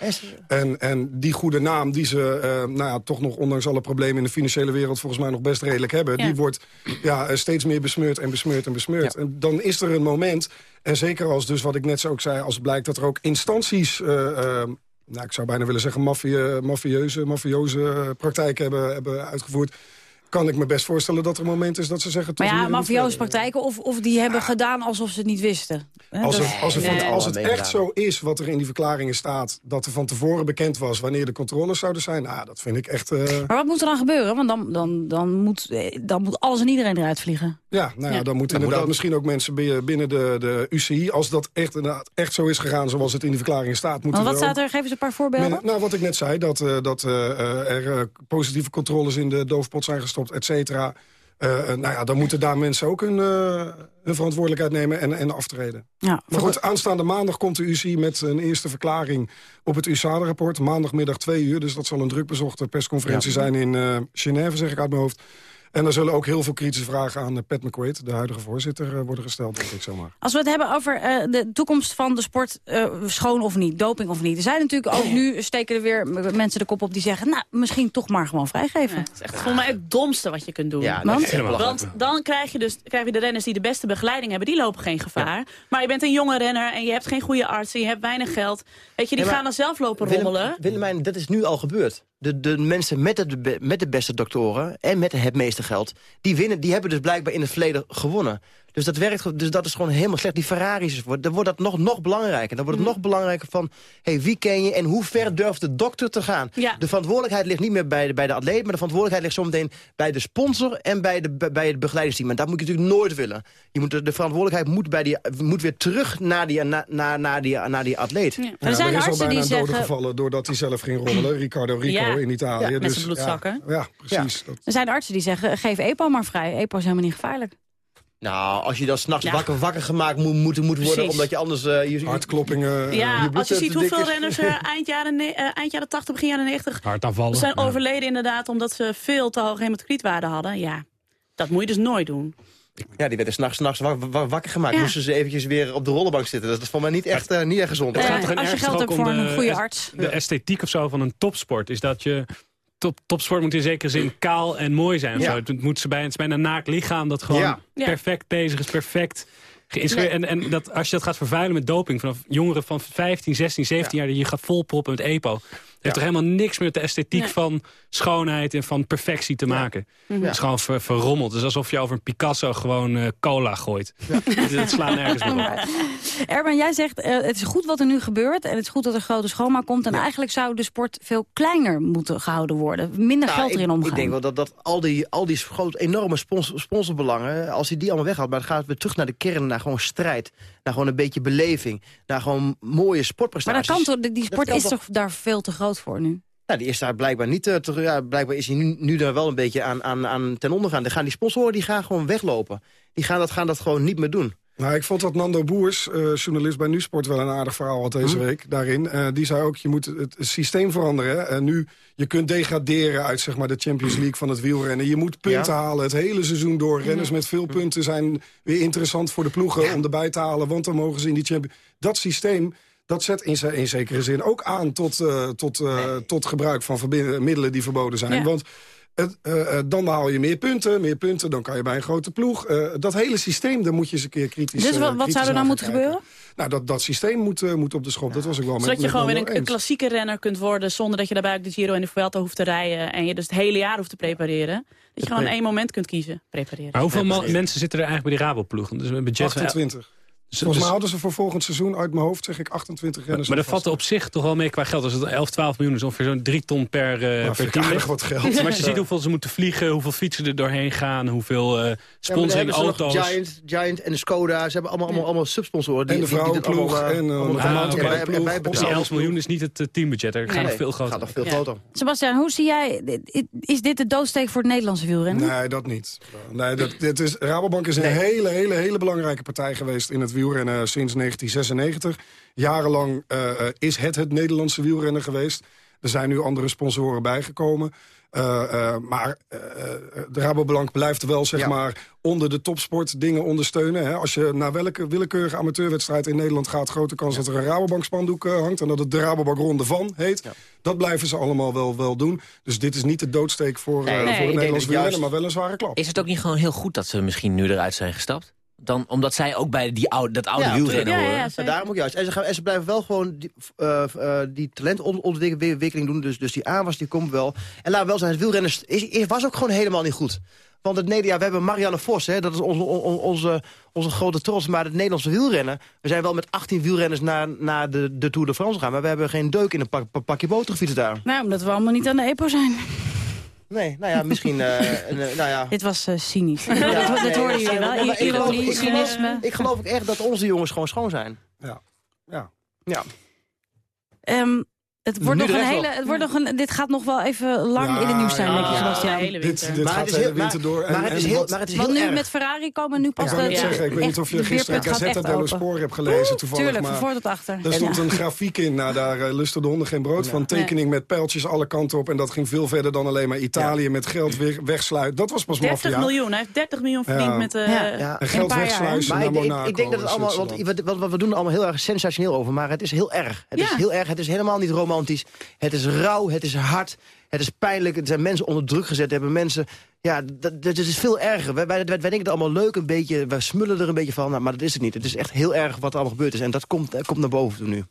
En, en die goede naam die ze eh, nou ja, toch nog ondanks alle problemen in de financiële wereld... volgens mij nog best redelijk hebben. Ja. Die wordt ja, steeds meer besmeurd en besmeurd en besmeurd. En dan is er een moment, en zeker als dus wat ik net zo ook zei... als blijkt dat er ook instanties... eh, eh, nou, ik zou bijna willen zeggen maffie- mafieuze, praktijken hebben, hebben uitgevoerd... kan ik me best voorstellen dat er een moment is dat ze zeggen... tot Maar ja, en niet mafioze verder. praktijken of, of die hebben gedaan alsof ze het niet wisten. Hè, Als, het, als, het, Nee. als het echt zo is wat er in die verklaringen staat... dat er van tevoren bekend was wanneer de controles zouden zijn... nou, dat vind ik echt... eh, Maar wat moet er dan gebeuren? Want dan, dan, dan, moet, eh, dan moet alles en iedereen eruit vliegen. ja, nou ja, Ja. dan moeten moet inderdaad misschien ook mensen binnen binnen de, de UCI... als dat echt, inderdaad echt zo is gegaan zoals het in die verklaringen staat... moeten wat staat er? Geef eens een paar voorbeelden. Nou, wat ik net zei, dat, eh, dat eh, eh, er positieve controles in de doofpot zijn gestopt, et cetera. Eh, eh, nou ja, dan moeten daar mensen ook hun, eh, hun verantwoordelijkheid nemen en, en aftreden. Ja, Maar goed, aanstaande maandag komt de UCI met een eerste verklaring op het USADA-rapport. Maandagmiddag twee uur, dus dat zal een druk bezochte persconferentie Ja. zijn in eh Genève, zeg ik uit mijn hoofd. En er zullen ook heel veel kritische vragen aan eh, Pat McQuaid, de huidige voorzitter, eh, worden gesteld, denk ik zomaar. Als we het hebben over eh, de toekomst van de sport, eh, schoon of niet, doping of niet. Er zijn natuurlijk ook nu, steken er weer mensen de kop op die zeggen... nou, misschien toch maar gewoon vrijgeven. Het is echt volgens mij het domste wat je kunt doen. Ja, dat Want? dan krijg je dus krijg je de renners die de beste begeleiding hebben, die lopen geen gevaar. Maar je bent een jonge renner en je hebt geen goede arts en je hebt weinig geld. Weet je, die gaan dan zelf lopen Willem- rommelen. Willemijn, dat is nu al gebeurd. De, de mensen met, het, met de beste doktoren en met het meeste geld... die, winnen, die hebben dus blijkbaar in het verleden gewonnen. Dus dat, werkt, dus dat is gewoon helemaal slecht. Die Ferraris, wordt- dan wordt dat nog, nog belangrijker. Dan wordt Mm. het nog belangrijker van... Hey, wie ken je en hoe ver durft de dokter te gaan? Ja. De verantwoordelijkheid ligt niet meer bij de, bij de atleet... maar de verantwoordelijkheid ligt zometeen bij de sponsor... en bij, de, bij het begeleidingsteam. En dat moet je natuurlijk nooit willen. Je moet, de, de verantwoordelijkheid moet, bij die, moet weer terug naar die, na, na, naar die, naar die atleet. Er Ja, zijn er is al artsen bijna die zeggen... gevallen doordat hij zelf ging rommelen. Ricardo Rico Ja. in Italië. Ja, met dus, zijn bloedzakken. Ja, ja precies. Dat, Er zijn artsen die zeggen, geef EPO maar vrij. EPO is helemaal niet gevaarlijk. Nou, als je dan s'nachts Ja. wakker, wakker gemaakt moet, moet, moet worden... Precies. omdat je anders... eh, je, hartkloppingen. eh, Ja, je als je ziet hoeveel renners er eind jaren, eh, eind jaren 80, begin jaren 90 Hartaanvallen. zijn Ja. overleden inderdaad omdat ze veel te hoge hematocrietwaarden hadden. Ja, dat moet je dus nooit doen. Ja, die werden s'nachts nachts wakker gemaakt. Moesten ze eventjes weer op de rollenbank zitten. Dat is voor mij niet echt, uh, niet echt gezond. Het gaat toch als je geld hebt voor een goede arts. De esthetiek of zo van een topsport is dat je... Top, topsport moet in zekere zin kaal en mooi zijn. Ja. Het moet ze bij, het is bijna naakt lichaam dat gewoon ja. perfect bezig is, perfect en, en dat, als je dat gaat vervuilen met doping... vanaf jongeren van 15, 16, 17 jaar... die je gaat volproppen met EPO heeft toch helemaal niks met de esthetiek van schoonheid en van perfectie te maken. Mhm. Het is gewoon ver, verrommeld. Het is alsof je over een Picasso gewoon uh, cola gooit. Ja. dat slaat nergens meer op. Erben, jij zegt uh, het is goed wat er nu gebeurt en het is goed dat er grote schoonmaak komt. En eigenlijk zou de sport veel kleiner moeten gehouden worden. Minder nou, geld erin omgaan. Ik denk wel dat, dat al die, al die grote, enorme sponsor, sponsorbelangen, als je die allemaal weghaalt, maar dan gaat het weer terug naar de kern, naar gewoon strijd. Naar gewoon een beetje beleving. Naar gewoon mooie sportprestaties. Maar dat kan toch, die sport is toch daar veel te groot voor nu? Nou, die is daar blijkbaar niet uh, terug. Ja, blijkbaar is hij nu, nu daar wel een beetje aan, aan, aan ten onder gaan. Dan gaan die sponsoren die gaan gewoon weglopen. Die gaan dat, gaan dat gewoon niet meer doen. Nou, ik vond dat Nando Boers, uh, journalist bij Nusport... wel een aardig verhaal had deze hm? week daarin. Uh, die zei ook, je moet het systeem veranderen. En nu, je kunt degraderen uit zeg maar, de Champions League van het wielrennen. Je moet punten halen het hele seizoen door. Renners met veel punten zijn weer interessant voor de ploegen... om erbij te halen, want dan mogen ze in die Champions... Dat systeem dat zet in, in zekere zin ook aan tot, uh, tot, uh, tot gebruik van middelen die verboden zijn. Want het, uh, dan haal je meer punten, meer punten, dan kan je bij een grote ploeg. dat hele systeem, daar moet je eens een keer kritisch Dus wat, wat zou er nou moeten gebeuren? Nou, dat, dat systeem moet, moet op de schop. Dat was ik wel Zodat met, je gewoon weer een, een, klassieke renner kunt worden... zonder dat je daarbij ook de Giro en de Vuelta hoeft te rijden... en je dus het hele jaar hoeft te prepareren. Dat je gewoon één moment kunt kiezen, prepareren. Maar hoeveel mensen zitten er eigenlijk bij die Raboploeg? Dus een budget 28. Dus, Volgens mij hadden ze voor volgend seizoen uit mijn hoofd, zeg ik, 28 renners. Maar, dat valt op zich toch wel mee qua geld. Als het 11, 12 miljoen is, ongeveer zo'n 3 ton per, uh, per team. wat geld. Maar als je ziet hoeveel ze moeten vliegen, hoeveel fietsen er doorheen gaan, hoeveel uh, sponsoring ja, auto's. Giant, Giant en de Skoda, ze hebben allemaal, allemaal, allemaal subsponsoren. Die, en de vrouwenploeg en de uh, Die 11 miljoen is niet het teambudget, er gaat nog veel groter. gaat nog veel groter. Sebastian, hoe zie jij, is dit de doodsteek voor het Nederlandse wielrennen? Nee, dat niet. Nee, dat, dit is, Rabobank is een hele, hele, hele belangrijke partij geweest in het wielrennen sinds 1996. Jarenlang uh, is het het Nederlandse wielrennen geweest. Er zijn nu andere sponsoren bijgekomen. Uh, uh, maar de Rabobank blijft wel zeg maar, onder de topsport dingen ondersteunen. Hè. Als je naar welke willekeurige amateurwedstrijd in Nederland gaat... grote kans dat er een Rabobank spandoek hangt... en dat het de Rabobank Ronde van heet. Dat blijven ze allemaal wel, wel doen. Dus dit is niet de doodsteek voor, nee, voor het Nederlands wielrennen... maar wel een zware klap. Is het ook niet gewoon heel goed dat ze misschien nu eruit zijn gestapt? Dan, omdat zij ook bij die oude, dat oude ja, wielrennen horen. Ja, ja, daarom ook juist. En ze, gaan, en ze blijven wel gewoon die, uh, uh, die talentontwikkeling doen. Dus, dus die aanwas die komt wel. En laat wel zijn, het wielrennen is, is, was ook gewoon helemaal niet goed. Want het Nederland, we hebben Marianne Vos, hè, dat is onze, onze, onze grote trots. Maar het Nederlandse wielrennen, we zijn wel met 18 wielrenners naar, naar de, de Tour de France gegaan. Maar we hebben geen deuk in een pak, pakje boter gefietst daar. Nou, omdat we allemaal niet aan de EPO zijn. Nee, nou ja, misschien... Uh, nou ja. Dit was uh, cynisch. Ja, dat, dat hoorden jullie wel. Ironie, cynisme. Ik geloof ook echt dat onze jongens gewoon schoon zijn. Ja. Ja. ja. Um, het wordt nog een hele, het wordt nog een, dit gaat nog wel even lang in het nieuws zijn, denk je, Sebastian. Dit, dit maar gaat de hele winter door. En, maar het is heel, maar het is heel nu met Ferrari komen nu pas... Ik, de, zeggen, ik weet niet of je gisteren Gazzetta dello Spoor hebt gelezen toevallig. Tuurlijk, van voor tot achter. Er stond een grafiek in, nou, daar uh, lusten de honden geen brood van. Tekening met pijltjes alle kanten op. En dat ging veel verder dan alleen maar Italië met geld weer wegsluiten. Dat was pas maffia. 30 miljoen, hij heeft 30 miljoen verdiend met uh, geld wegsluisen naar Monaco. Ik denk dat het allemaal, want we doen er allemaal heel erg sensationeel over. Maar het is heel erg. Het is heel erg, het is helemaal niet romantisch. Het is rauw, het is hard, het is pijnlijk. Het zijn mensen onder druk gezet. hebben mensen... Ja, dat, dat is veel erger. Wij, wij, denken het allemaal leuk, een beetje, wij smullen er een beetje van. Maar dat is het niet. Het is echt heel erg wat er allemaal gebeurd is. En dat komt, dat komt naar boven nu.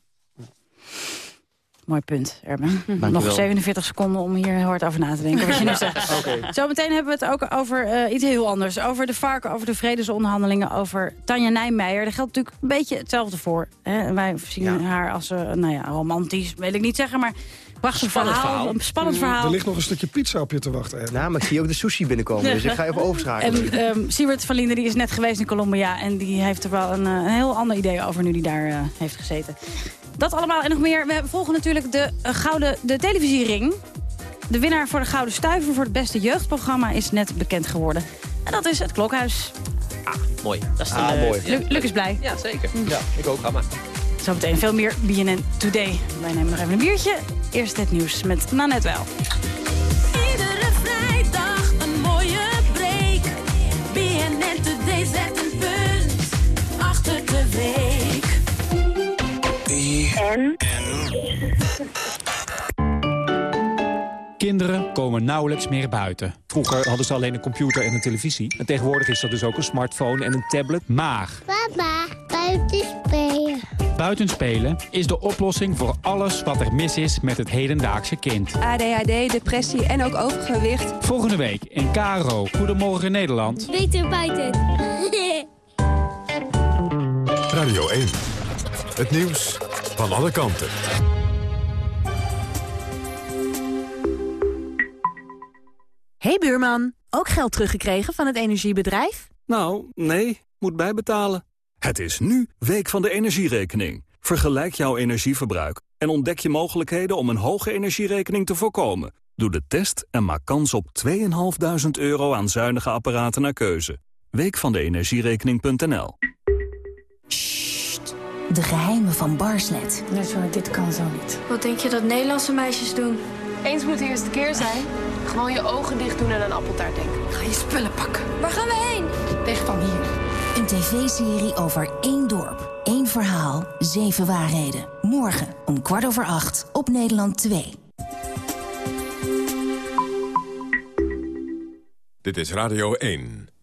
Mooi punt, Erben. Nog 47 seconden om hier heel hard over na te denken. Wat je nu zegt. okay. Zometeen hebben we het ook over uh, iets heel anders. Over de varken, over de vredesonderhandelingen, over Tanja Nijmeijer. Daar geldt natuurlijk een beetje hetzelfde voor. Hè? Wij zien haar als, uh, nou ja, romantisch, wil ik niet zeggen, maar Prachtig spannend verhaal. Een spannend verhaal. Er ligt nog een stukje pizza op je te wachten. Hè? Nou, maar ik zie ook de sushi binnenkomen. Dus ik ga even overschakelen. En um, Siebert van Linden die is net geweest in Colombia. En die heeft er wel een, eh, een heel ander idee over nu die daar uh, heeft gezeten. Dat allemaal en nog meer. We volgen natuurlijk de, uh, gouden, de televisiering. De winnaar voor de Gouden Stuiver voor het beste jeugdprogramma is net bekend geworden. En dat is het Klokhuis. Ah, mooi. Dat is ah, mooi. Luc is blij. Ja, zeker. Ja, ik ook. Ga maar. Zometeen veel meer BNN Today. Wij nemen nog even een biertje. Eerst het nieuws met Nanette Wel. Iedere vrijdag een mooie break. BNN Today zet een punt achter de week. En? Kinderen komen nauwelijks meer buiten. Vroeger hadden ze alleen een computer en een televisie. En tegenwoordig is er dus ook een smartphone en een tablet. Maar Papa, buiten spelen. buitenspelen is de oplossing voor alles wat er mis is met het hedendaagse kind. ADHD, depressie en ook overgewicht. Volgende week in KRO. Goedemorgen Nederland. Beter buiten. Radio 1. Het nieuws van alle kanten. Hey buurman, ook geld teruggekregen van het energiebedrijf? Nou, nee, moet bijbetalen. Het is nu Week van de Energierekening. Vergelijk jouw energieverbruik en ontdek je mogelijkheden om een hoge energierekening te voorkomen. Doe de test en maak kans op 2.500 euro aan zuinige apparaten naar keuze. Week van de energierekening.nl De geheimen van Barslet. Nee, dit kan zo niet. Wat denk je dat Nederlandse meisjes doen? Eens moet de eerste keer zijn. Gewoon je ogen dicht doen en aan appeltaart denken. Ga je spullen pakken. Waar gaan we heen? Weg van hier. Een tv-serie over één dorp, één verhaal, zeven waarheden. Morgen om kwart over acht op Nederland 2. Dit is Radio 1.